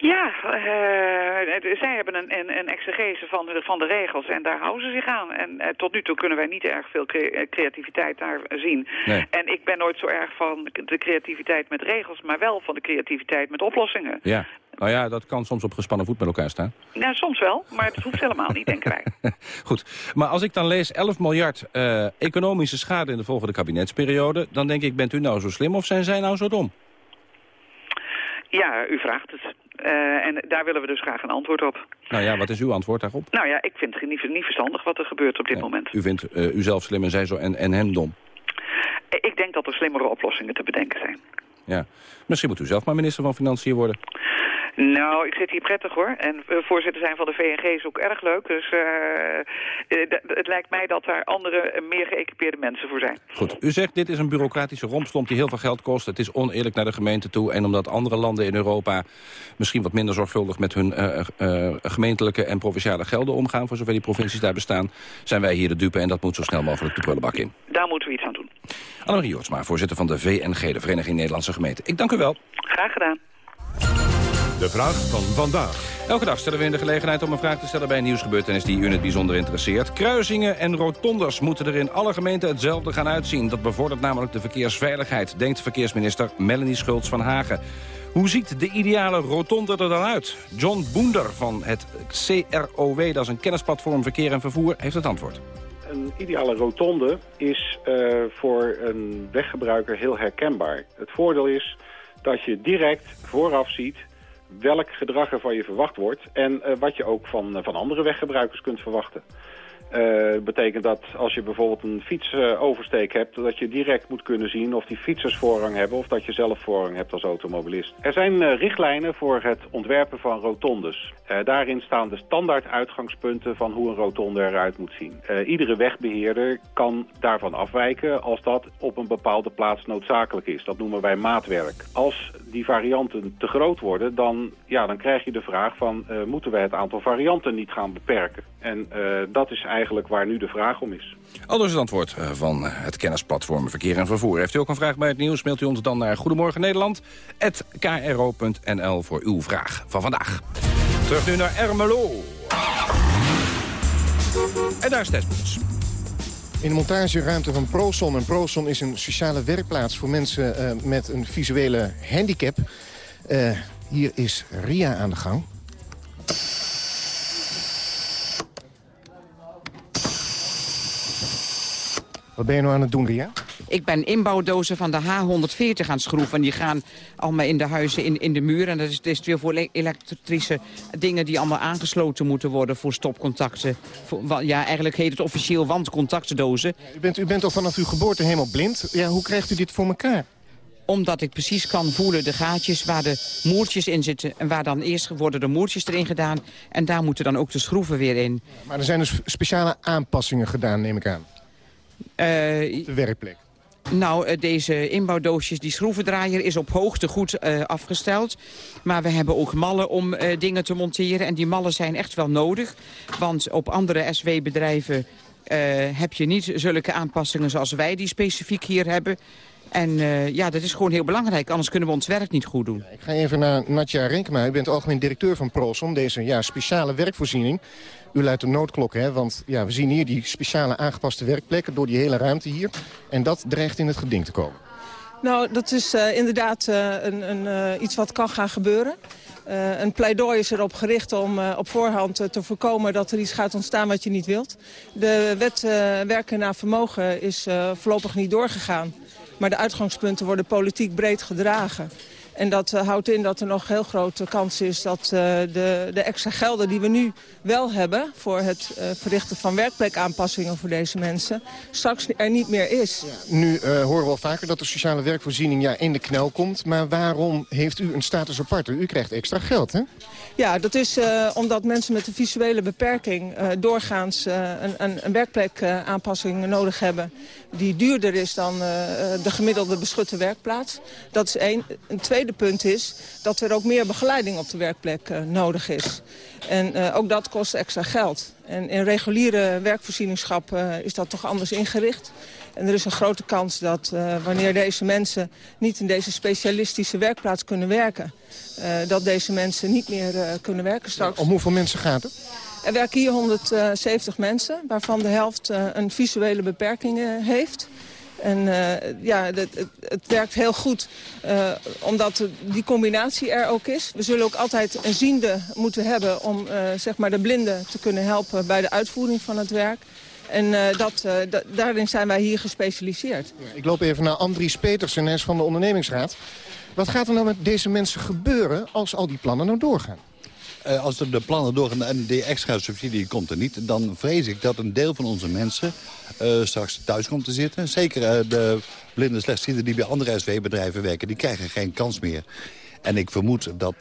Ja, eh, zij hebben een, een, een exegese van de, van de regels en daar houden ze zich aan. En eh, tot nu toe kunnen wij niet erg veel cre- eh, creativiteit daar zien. Nee. En ik ben nooit zo erg van de creativiteit met regels, maar wel van de creativiteit met oplossingen. Ja. Nou ja, dat kan soms op gespannen voet met elkaar staan. Nou, soms wel, maar het hoeft helemaal niet, denken wij. *laughs* Goed, maar als ik dan lees 11 miljard economische schade in de volgende kabinetsperiode... dan denk ik, bent u nou zo slim of zijn zij nou zo dom? Ja, u vraagt het. Eh, en daar willen we dus graag een antwoord op. Nou ja, wat is uw antwoord daarop? Nou ja, ik vind het niet, niet verstandig wat er gebeurt op dit moment. U vindt eh, u zelf slim en zij zo en, en hen dom. Ik denk dat er slimmere oplossingen te bedenken zijn. Ja. Misschien moet u zelf maar minister van Financiën worden. Nou, ik zit hier prettig hoor. En eh, voorzitter zijn van de VNG is ook erg leuk. Dus eh, eh, het lijkt mij dat daar andere, meer geëquipeerde mensen voor zijn. Goed, u zegt dit is een bureaucratische rompslomp die heel veel geld kost. Het is oneerlijk naar de gemeente toe. En omdat andere landen in Europa misschien wat minder zorgvuldig... met hun gemeentelijke en provinciale gelden omgaan... voor zover die provincies daar bestaan... zijn wij hier de dupe en dat moet zo snel mogelijk de prullenbak in. Daar moeten we iets aan doen. Annemarie Jortsma, voorzitter van de VNG, de Vereniging Nederlandse Gemeenten. Ik dank u wel. Graag gedaan. De vraag van vandaag. Elke dag stellen we in de gelegenheid om een vraag te stellen bij een nieuwsgebeurtenis die u in het bijzonder interesseert. Kruisingen en rotondes moeten er in alle gemeenten hetzelfde gaan uitzien. Dat bevordert namelijk de verkeersveiligheid, denkt verkeersminister Melanie Schultz van Hagen. Hoe ziet de ideale rotonde er dan uit? John Boender van het CROW, dat is een kennisplatform Verkeer en Vervoer, heeft het antwoord. Een ideale rotonde is uh, voor een weggebruiker heel herkenbaar. Het voordeel is dat je direct vooraf ziet welk gedrag er van je verwacht wordt... en uh, wat je ook van, uh, van andere weggebruikers kunt verwachten. Uh, betekent dat als je bijvoorbeeld een fietsoversteek hebt... dat je direct moet kunnen zien of die fietsers voorrang hebben... of dat je zelf voorrang hebt als automobilist. Er zijn uh, richtlijnen voor het ontwerpen van rotondes. Uh, daarin staan de standaard uitgangspunten van hoe een rotonde eruit moet zien. iedere wegbeheerder kan daarvan afwijken als dat op een bepaalde plaats noodzakelijk is. Dat noemen wij maatwerk. Als die varianten te groot worden, dan, ja, dan krijg je de vraag van... moeten we het aantal varianten niet gaan beperken? En dat is eigenlijk waar nu de vraag om is. Aldus het antwoord van het kennisplatform Verkeer en Vervoer. Heeft u ook een vraag bij het nieuws, mailt u ons dan naar Goedemorgen Nederland... kro.nl voor uw vraag van vandaag. Terug nu naar Ermelo. En daar is Tesbos. In de montageruimte van ProSon. En ProSon is een sociale werkplaats voor mensen uh, met een visuele handicap. Uh, hier is Ria aan de gang. Wat ben je nou aan het doen, Ria? Ik ben inbouwdozen van de H140 aan het schroeven. En die gaan allemaal in de huizen in, in de muur. En dat is, dat is weer voor elektrische dingen die allemaal aangesloten moeten worden voor stopcontacten. Voor, ja, eigenlijk heet het officieel wandcontactdozen. Ja, u, bent, u bent al vanaf uw geboorte helemaal blind. Ja, hoe krijgt u dit voor elkaar? Omdat ik precies kan voelen de gaatjes waar de moertjes in zitten. En waar dan eerst worden de moertjes erin gedaan. En daar moeten dan ook de schroeven weer in. Maar er zijn dus speciale aanpassingen gedaan, neem ik aan. Uh, de werkplek. Nou, deze inbouwdoosjes, die schroevendraaier is op hoogte goed uh, afgesteld. Maar we hebben ook mallen om uh, dingen te monteren. En die mallen zijn echt wel nodig. Want op andere SW-bedrijven uh, heb je niet zulke aanpassingen zoals wij die specifiek hier hebben. En ja, dat is gewoon heel belangrijk. Anders kunnen we ons werk niet goed doen. Ja, ik ga even naar Natja Renkema. U bent algemeen directeur van ProSom. Deze ja, speciale werkvoorziening. U luidt de noodklok, hè? Want ja, we zien hier die speciale aangepaste werkplekken... door die hele ruimte hier. En dat dreigt in het geding te komen. Nou, dat is uh, inderdaad uh, een, een, uh, iets wat kan gaan gebeuren. Een pleidooi is erop gericht om op voorhand te voorkomen dat er iets gaat ontstaan wat je niet wilt. De wet werken naar vermogen is voorlopig niet doorgegaan. Maar de uitgangspunten worden politiek breed gedragen. En dat uh, houdt in dat er nog heel grote kans is dat uh, de, de extra gelden die we nu wel hebben... voor het uh, verrichten van werkplekaanpassingen voor deze mensen... straks er niet meer is. Ja, nu horen we al vaker dat de sociale werkvoorziening ja, in de knel komt. Maar waarom heeft u een status aparte? U krijgt extra geld, hè? Ja, dat is omdat mensen met een visuele beperking... doorgaans een, een, een werkplekaanpassing nodig hebben... die duurder is dan de gemiddelde beschutte werkplaats. Dat is één. Een tweede punt is dat er ook meer begeleiding op de werkplek uh, nodig is. En uh, ook dat kost extra geld. En in reguliere werkvoorzieningschap is dat toch anders ingericht. En er is een grote kans dat wanneer deze mensen niet in deze specialistische werkplaats kunnen werken... dat deze mensen niet meer kunnen werken straks. Om hoeveel mensen gaat het? Er werken hier 170 mensen, waarvan de helft een visuele beperking heeft... En uh, ja, het, het, werkt heel goed, omdat die combinatie er ook is. We zullen ook altijd een ziende moeten hebben om zeg maar de blinden te kunnen helpen bij de uitvoering van het werk. En dat, daarin zijn wij hier gespecialiseerd. Ik loop even naar Andries Petersen, hij is van de ondernemingsraad. Wat gaat er nou met deze mensen gebeuren als al die plannen nou doorgaan? Uh, als de plannen doorgaan en die extra subsidie komt er niet... dan vrees ik dat een deel van onze mensen uh, straks thuis komt te zitten. Zeker uh, de blinde slechtzienden die bij andere SW-bedrijven werken... die krijgen geen kans meer. En ik vermoed dat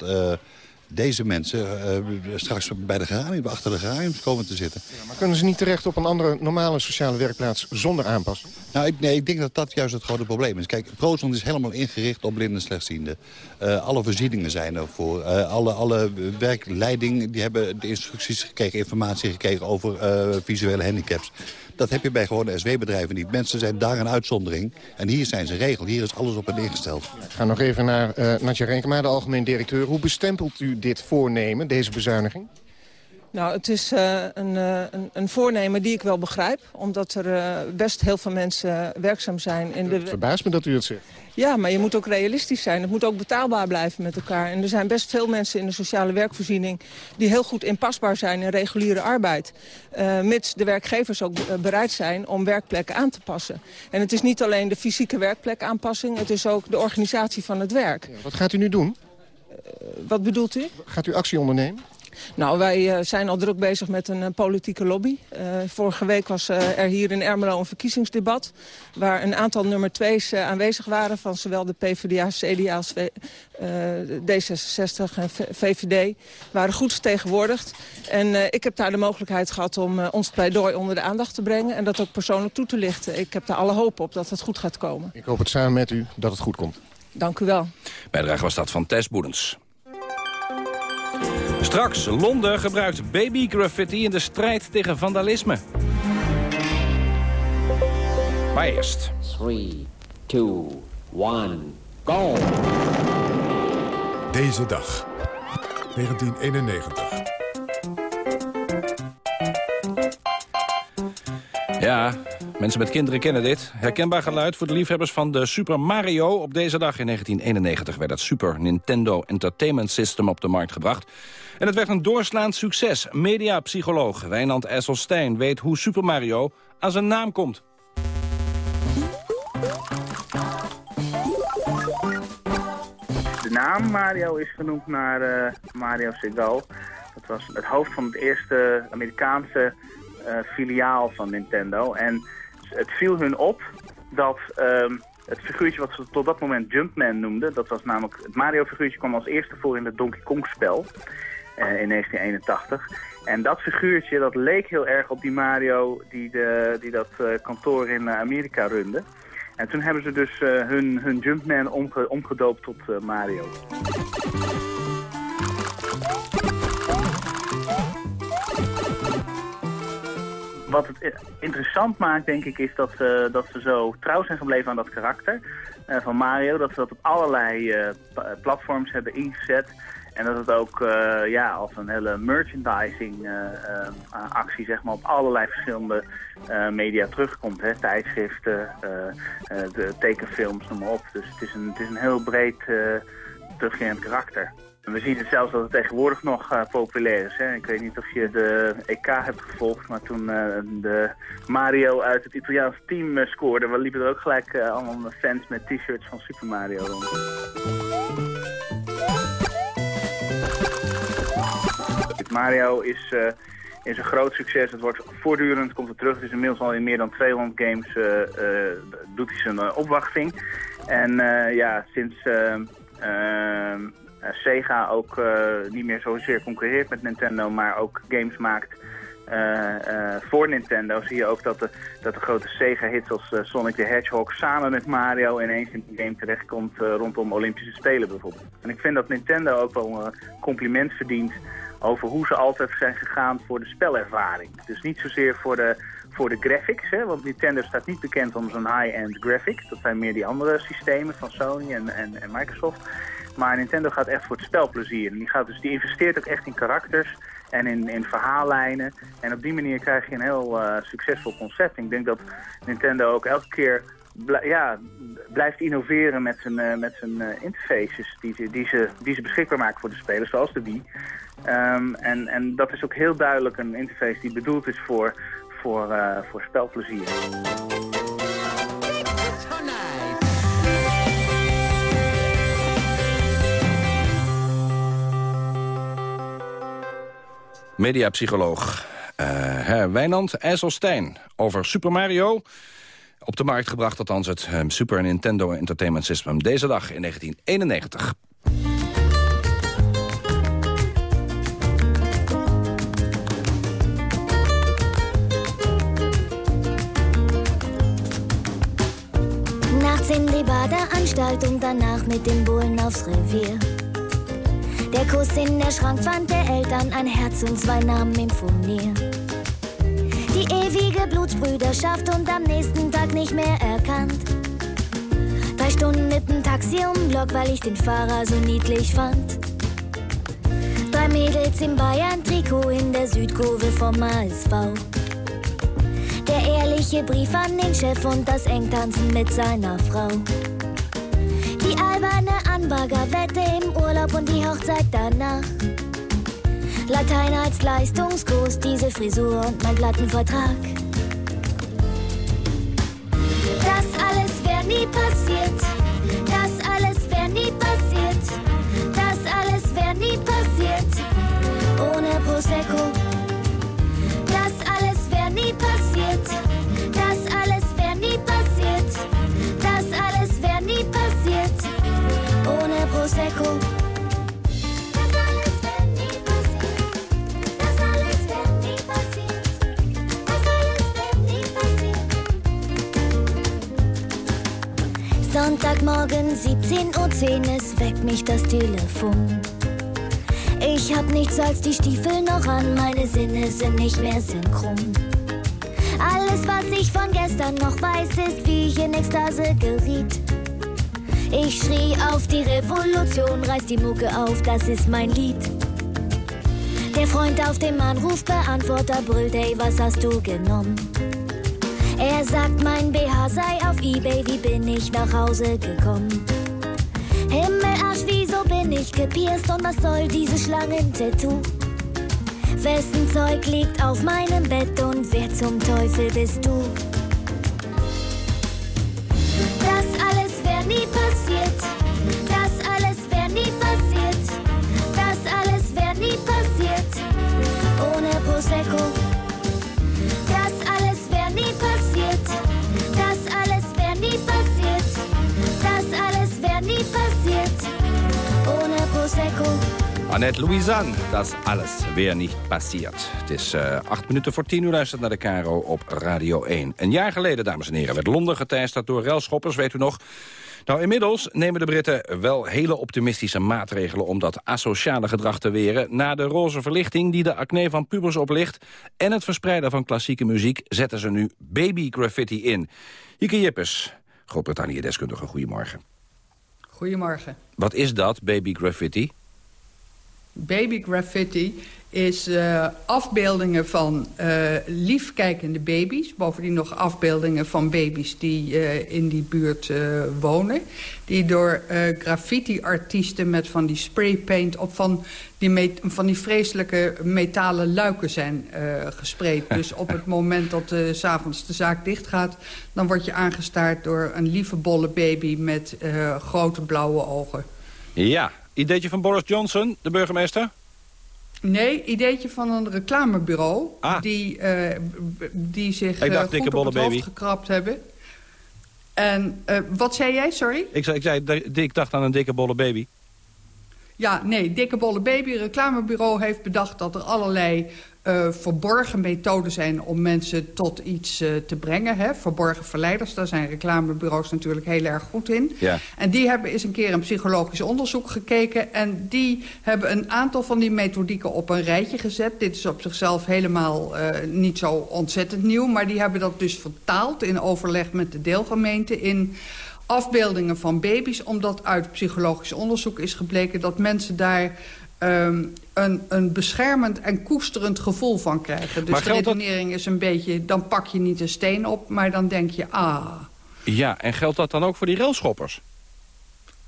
deze mensen uh, straks bij de geranium, achter de geraniums komen te zitten. Ja, maar kunnen ze niet terecht op een andere normale sociale werkplaats zonder aanpassing? Nou, ik, nee, ik denk dat dat juist het grote probleem is. Kijk, ProZon is helemaal ingericht op blinde slechtzienden. Uh, alle voorzieningen zijn er voor. Uh, alle, alle werkleiding, die hebben de instructies gekregen, informatie gekregen over visuele handicaps. Dat heb je bij gewone SW-bedrijven niet. Mensen zijn daar een uitzondering. En hier zijn ze regel. Hier is alles op en ingesteld. Ik ga nog even naar uh, Natja Renkema, de algemeen directeur. Hoe bestempelt u dit voornemen, deze bezuiniging? Nou, het is uh, een, uh, een, een, voornemen die ik wel begrijp. Omdat er uh, best heel veel mensen werkzaam zijn. In de... Het verbaast me dat u het zegt. Ja, maar je moet ook realistisch zijn. Het moet ook betaalbaar blijven met elkaar. En er zijn best veel mensen in de sociale werkvoorziening... die heel goed inpasbaar zijn in reguliere arbeid. mits de werkgevers ook bereid zijn om werkplekken aan te passen. En het is niet alleen de fysieke werkplekaanpassing... het is ook de organisatie van het werk. Ja, wat gaat u nu doen? wat bedoelt u? Gaat u actie ondernemen? Nou, wij uh, zijn al druk bezig met een uh, politieke lobby. Uh, vorige week was er hier in Ermelo een verkiezingsdebat... waar een aantal nummer twee's aanwezig waren... van zowel de PvdA, CDA als D66 en VVD. waren goed vertegenwoordigd. En ik heb daar de mogelijkheid gehad om ons pleidooi onder de aandacht te brengen... en dat ook persoonlijk toe te lichten. Ik heb daar alle hoop op dat het goed gaat komen. Ik hoop het samen met u dat het goed komt. Dank u wel. Bijdrage was dat van Tess Boedens. Straks, Londen gebruikt baby graffiti in de strijd tegen vandalisme. Maar eerst... 3, 2, 1, go! Deze dag, 1991. Ja, mensen met kinderen kennen dit. Herkenbaar geluid voor de liefhebbers van de Super Mario. Op deze dag in 1991 werd het Super Nintendo Entertainment System op de markt gebracht. En het werd een doorslaand succes. Mediapsycholoog Wijnand Esselstein weet hoe Super Mario aan zijn naam komt. De naam Mario is genoemd naar uh, Mario Segal. Dat was het hoofd van het eerste Amerikaanse filiaal van Nintendo. En het viel hun op dat uh, het figuurtje wat ze tot dat moment Jumpman noemden... dat was namelijk het Mario-figuurtje kwam als eerste voor in het Donkey Kong-spel... Uh, in 1981. En dat figuurtje dat leek heel erg op die Mario die, de, die dat uh, kantoor in Amerika runde. En toen hebben ze dus hun, hun Jumpman omge, omgedoopt tot Mario. Wat het interessant maakt, denk ik, is dat ze, dat ze zo trouw zijn gebleven aan dat karakter van Mario. Dat ze dat op allerlei platforms hebben ingezet. En dat het ook ja, als een hele merchandising actie zeg maar, op allerlei verschillende media terugkomt. Hè? Tijdschriften, de tekenfilms, noem maar op. Dus het is een, het is een heel breed terugkerend karakter. We zien het zelfs dat het tegenwoordig nog populair is. Hè? Ik weet niet of je de EK hebt gevolgd, maar toen de Mario uit het Italiaanse team scoorde... we liepen er ook gelijk allemaal fans met t-shirts van Super Mario. Mario is, is een groot succes. Het wordt voortdurend, komt het terug. Het is inmiddels al in meer dan 200 games doet hij zijn opwachting. En ja, sinds Sega ook niet meer zozeer concurreert met Nintendo, maar ook games maakt uh, voor Nintendo zie je ook dat de, dat de grote Sega-hits als Sonic the Hedgehog samen met Mario ineens in een game terechtkomt rondom Olympische Spelen bijvoorbeeld. En ik vind dat Nintendo ook wel een compliment verdient over hoe ze altijd zijn gegaan voor de spelervaring. Dus niet zozeer voor de, voor de graphics, hè, want Nintendo staat niet bekend om zo'n high-end graphic. Dat zijn meer die andere systemen van Sony en, en Microsoft. Maar Nintendo gaat echt voor het spelplezier. Die, gaat dus, die investeert ook echt in karakters en in, in verhaallijnen. En op die manier krijg je een heel uh, succesvol concept. Ik denk dat Nintendo ook elke keer ja, blijft innoveren met zijn, uh, met zijn uh, interfaces die, die, ze, die ze beschikbaar maken voor de spelers, zoals de Wii. Um, en, en dat is ook heel duidelijk een interface die bedoeld is voor, voor, voor spelplezier. Mediapsycholoog uh, Wijnand IJsselstein over Super Mario. Op de markt gebracht althans het um, Super Nintendo Entertainment System deze dag in 1991. Nachts in die Badeanstalt und danach mit dem Bullen aufs Revier. Der Kuss in der Schrankwand der Eltern, ein Herz und zwei Namen im Furnier. Die ewige Blutsbrüderschaft und am nächsten Tag nicht mehr erkannt. Drei Stunden mit dem Taxi um Block, weil ich den Fahrer so niedlich fand. Drei Mädels im Bayern-Trikot in der Südkurve vom ASV. Der ehrliche Brief an den Chef und das Engtanzen mit seiner Frau. Anbaggerwette im Urlaub und die Hochzeit danach. Latein als Leistungskurs, diese Frisur und mein Plattenvertrag. Das alles wäre nie passiert. Sonntagmorgen 17.10 Uhr, es weckt mich das Telefon. Ich hab nichts als die Stiefel noch an, meine Sinne sind nicht mehr synchron. Alles, was ich von gestern noch weiß, ist, wie ich in Ekstase geriet. Ich schrie auf die Revolution, reiß die Mucke auf, das ist mein Lied. Der Freund auf dem Anrufbeantworter brüllt, ey, was hast du genommen? Er sagt, mein BH sei auf Ebay, wie bin ich nach Hause gekommen? Himmelarsch, wieso bin ich gepierst und was soll dieses Schlangen-Tattoo? Wessen Zeug liegt auf meinem Bett und wer zum Teufel bist du? Annette Louisanne, dat alles weer niet passiert. Het is eh, acht minuten voor tien uur luistert naar de Caro op Radio 1. Een jaar geleden, dames en heren, werd Londen geteisterd door relschoppers, weet u nog. Nou, inmiddels nemen de Britten wel hele optimistische maatregelen... om dat asociale gedrag te weren. Na de roze verlichting die de acne van pubers oplicht... en het verspreiden van klassieke muziek zetten ze nu baby graffiti in. Jike Jippes, Groot-Brittannië-deskundige, goedemorgen. Goedemorgen. Wat is dat, baby graffiti? Baby graffiti is eh, afbeeldingen van eh, liefkijkende baby's. Bovendien nog afbeeldingen van baby's die eh, in die buurt wonen. Die door graffiti-artiesten met van die spraypaint... op van die, van die vreselijke metalen luiken zijn gespreid. *laughs* dus op het moment dat s s'avonds de zaak dichtgaat... dan word je aangestaard door een lieve bolle baby met grote blauwe ogen. Ja, Ideetje van Boris Johnson, de burgemeester? Nee, ideetje van een reclamebureau... Ah. Die, uh, die zich ik dacht, uh, goed op het hoofd gekrapt hebben. En uh, wat zei jij, sorry? Ik zei, ik, zei, ik dacht aan een dikke bolle baby. Ja, nee, dikke bolle baby. Reclamebureau heeft bedacht dat er allerlei uh, verborgen methoden zijn om mensen tot iets uh, te brengen. Hè? Verborgen verleiders, daar zijn reclamebureaus natuurlijk heel erg goed in. Ja. En die hebben eens een keer een psychologisch onderzoek gekeken... en die hebben een aantal van die methodieken op een rijtje gezet. Dit is op zichzelf helemaal uh, niet zo ontzettend nieuw... maar die hebben dat dus vertaald in overleg met de deelgemeente... in afbeeldingen van baby's, omdat uit psychologisch onderzoek is gebleken... dat mensen daar um, een, een beschermend en koesterend gevoel van krijgen. Dus de dat- redenering is een beetje, dan pak je niet een steen op... maar dan denk je, ah, Ja, en geldt dat dan ook voor die railschoppers?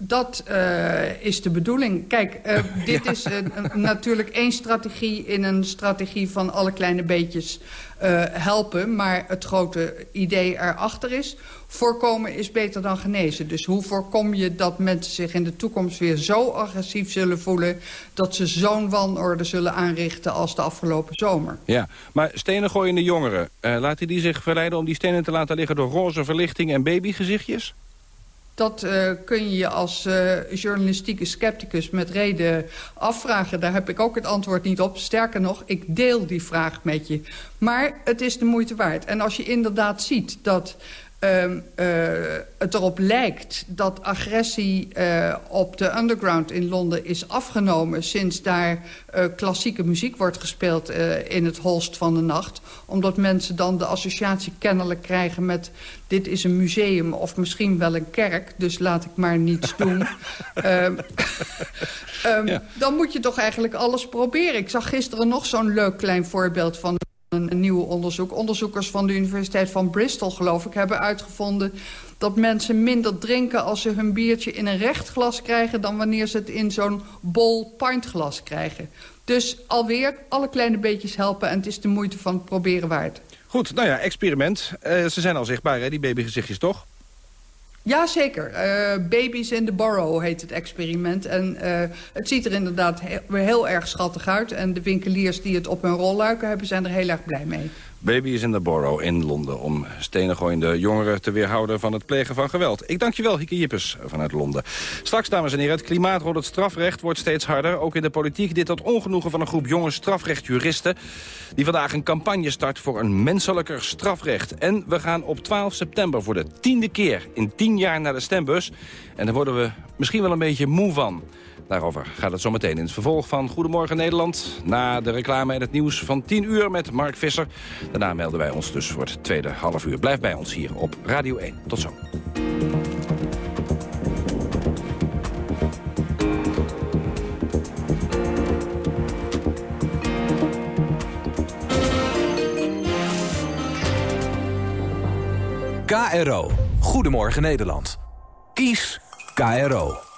Dat eh, is de bedoeling. Kijk, eh, *laughs* dit is natuurlijk één strategie in een strategie van alle kleine beetjes eh, helpen. Maar het grote idee erachter is, voorkomen is beter dan genezen. Dus hoe voorkom je dat mensen zich in de toekomst weer zo agressief zullen voelen... dat ze zo'n wanorde zullen aanrichten als de afgelopen zomer? Ja, maar stenen gooiende jongeren, laten die zich verleiden om die stenen te laten liggen door roze verlichting en babygezichtjes? Dat eh, kun je als eh, journalistieke scepticus met reden afvragen. Daar heb ik ook het antwoord niet op. Sterker nog, ik deel die vraag met je. Maar het is de moeite waard. En als je inderdaad ziet dat uh, het erop lijkt dat agressie uh, op de underground in Londen is afgenomen... sinds daar uh, klassieke muziek wordt gespeeld in het holst van de nacht. Omdat mensen dan de associatie kennelijk krijgen met... dit is een museum of misschien wel een kerk, dus laat ik maar niets *laughs* doen. um, *laughs* ja. Dan moet je toch eigenlijk alles proberen. Ik zag gisteren nog zo'n leuk klein voorbeeld van een nieuw onderzoek. Onderzoekers van de Universiteit van Bristol, geloof ik, hebben uitgevonden dat mensen minder drinken als ze hun biertje in een recht glas krijgen... dan wanneer ze het in zo'n bol pintglas krijgen. Dus alweer, alle kleine beetjes helpen en het is de moeite van het proberen waard. Goed, nou ja, experiment. Uh, ze zijn al zichtbaar, hè, die babygezichtjes, toch? Jazeker. Uh, Babies in the Borough heet het experiment. En uh, het ziet er inderdaad heel, heel erg schattig uit. En de winkeliers die het op hun rolluiken hebben... zijn er heel erg blij mee. Baby is in the Borough in Londen... om stenengooiende jongeren te weerhouden van het plegen van geweld. Ik dank je wel, Hieke Jippes vanuit Londen. Straks, dames en heren, het klimaat rond het strafrecht wordt steeds harder. Ook in de politiek dit tot ongenoegen van een groep jonge strafrechtjuristen... die vandaag een campagne start voor een menselijker strafrecht. En we gaan op 12 september voor de tiende keer in tien jaar naar de stembus. En daar worden we misschien wel een beetje moe van. Daarover gaat het zometeen in het vervolg van Goedemorgen Nederland. Na de reclame en het nieuws van 10 uur met Mark Visser. Daarna melden wij ons dus voor het tweede half uur. Blijf bij ons hier op Radio 1. Tot zo. KRO. Goedemorgen Nederland. Kies KRO.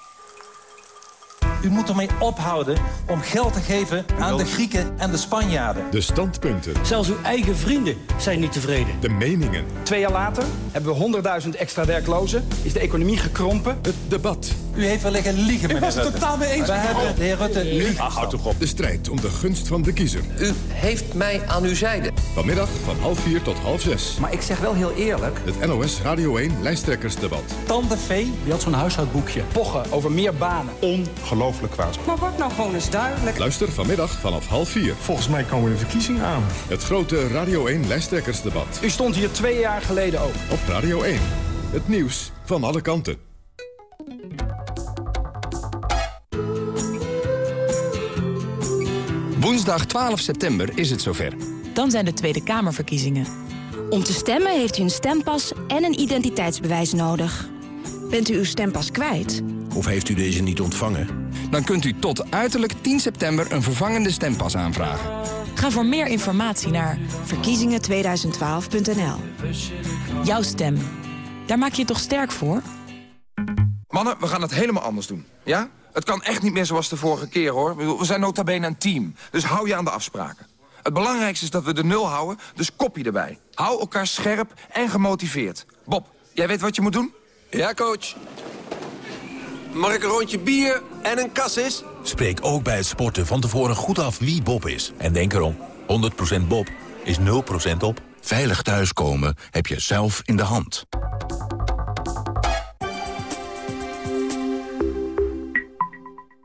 U moet ermee ophouden om geld te geven aan de Grieken en de Spanjaarden. De standpunten. Zelfs uw eigen vrienden zijn niet tevreden. De meningen. Twee jaar later hebben we 100.000 extra werklozen. Is de economie gekrompen. Het debat. U heeft wel liggen liegen, meneer Ik was het totaal mee eens. We hebben de heer Rutte liegen. Ach, houd toch op. De strijd om de gunst van de kiezer. U heeft mij aan uw zijde. Vanmiddag van half vier tot half zes. Maar ik zeg wel heel eerlijk. Het NOS Radio 1 lijsttrekkersdebat. Tante Vee, die had zo'n huishoudboekje. Pochen over meer banen. Ongelooflijk kwaad. Maar word nou gewoon eens duidelijk. Luister vanmiddag vanaf half vier. Volgens mij komen de verkiezingen aan. Het grote Radio 1 lijsttrekkersdebat. U stond hier twee jaar geleden ook. Op Radio 1. Het nieuws van alle kanten. Woensdag 12 september is het zover. Dan zijn de Tweede Kamerverkiezingen. Om te stemmen heeft u een stempas en een identiteitsbewijs nodig. Bent u uw stempas kwijt? Of heeft u deze niet ontvangen? Dan kunt u tot uiterlijk 10 september een vervangende stempas aanvragen. Ga voor meer informatie naar verkiezingen2012.nl. Jouw stem. Daar maak je je toch sterk voor? Mannen, we gaan het helemaal anders doen. Ja? Het kan echt niet meer zoals de vorige keer, hoor. We zijn nota bene een team. Dus hou je aan de afspraken. Het belangrijkste is dat we de nul houden, dus kopie erbij. Hou elkaar scherp en gemotiveerd. Bob, jij weet wat je moet doen? Ja, coach. Mag ik een rondje bier en een kassis? Spreek ook bij het sporten van tevoren goed af wie Bob is. En denk erom, 100% Bob is 0% op. Veilig thuiskomen heb je zelf in de hand.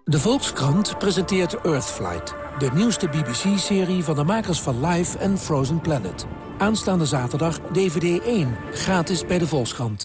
De Volkskrant presenteert Earthflight. De nieuwste BBC-serie van de makers van Life en Frozen Planet. Aanstaande zaterdag DVD 1, gratis bij de Volkskrant.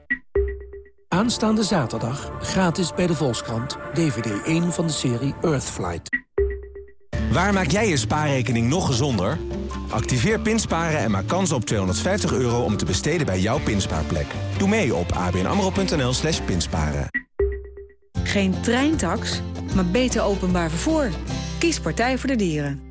Aanstaande zaterdag gratis bij de Volkskrant. DVD 1 van de serie Earthflight. Waar maak jij je spaarrekening nog gezonder? Activeer Pinsparen en maak kans op 250 euro om te besteden bij jouw pinspaarplek. Doe mee op abnamro.nl slash pinsparen. Geen treintax, maar beter openbaar vervoer. Kies Partij voor de Dieren.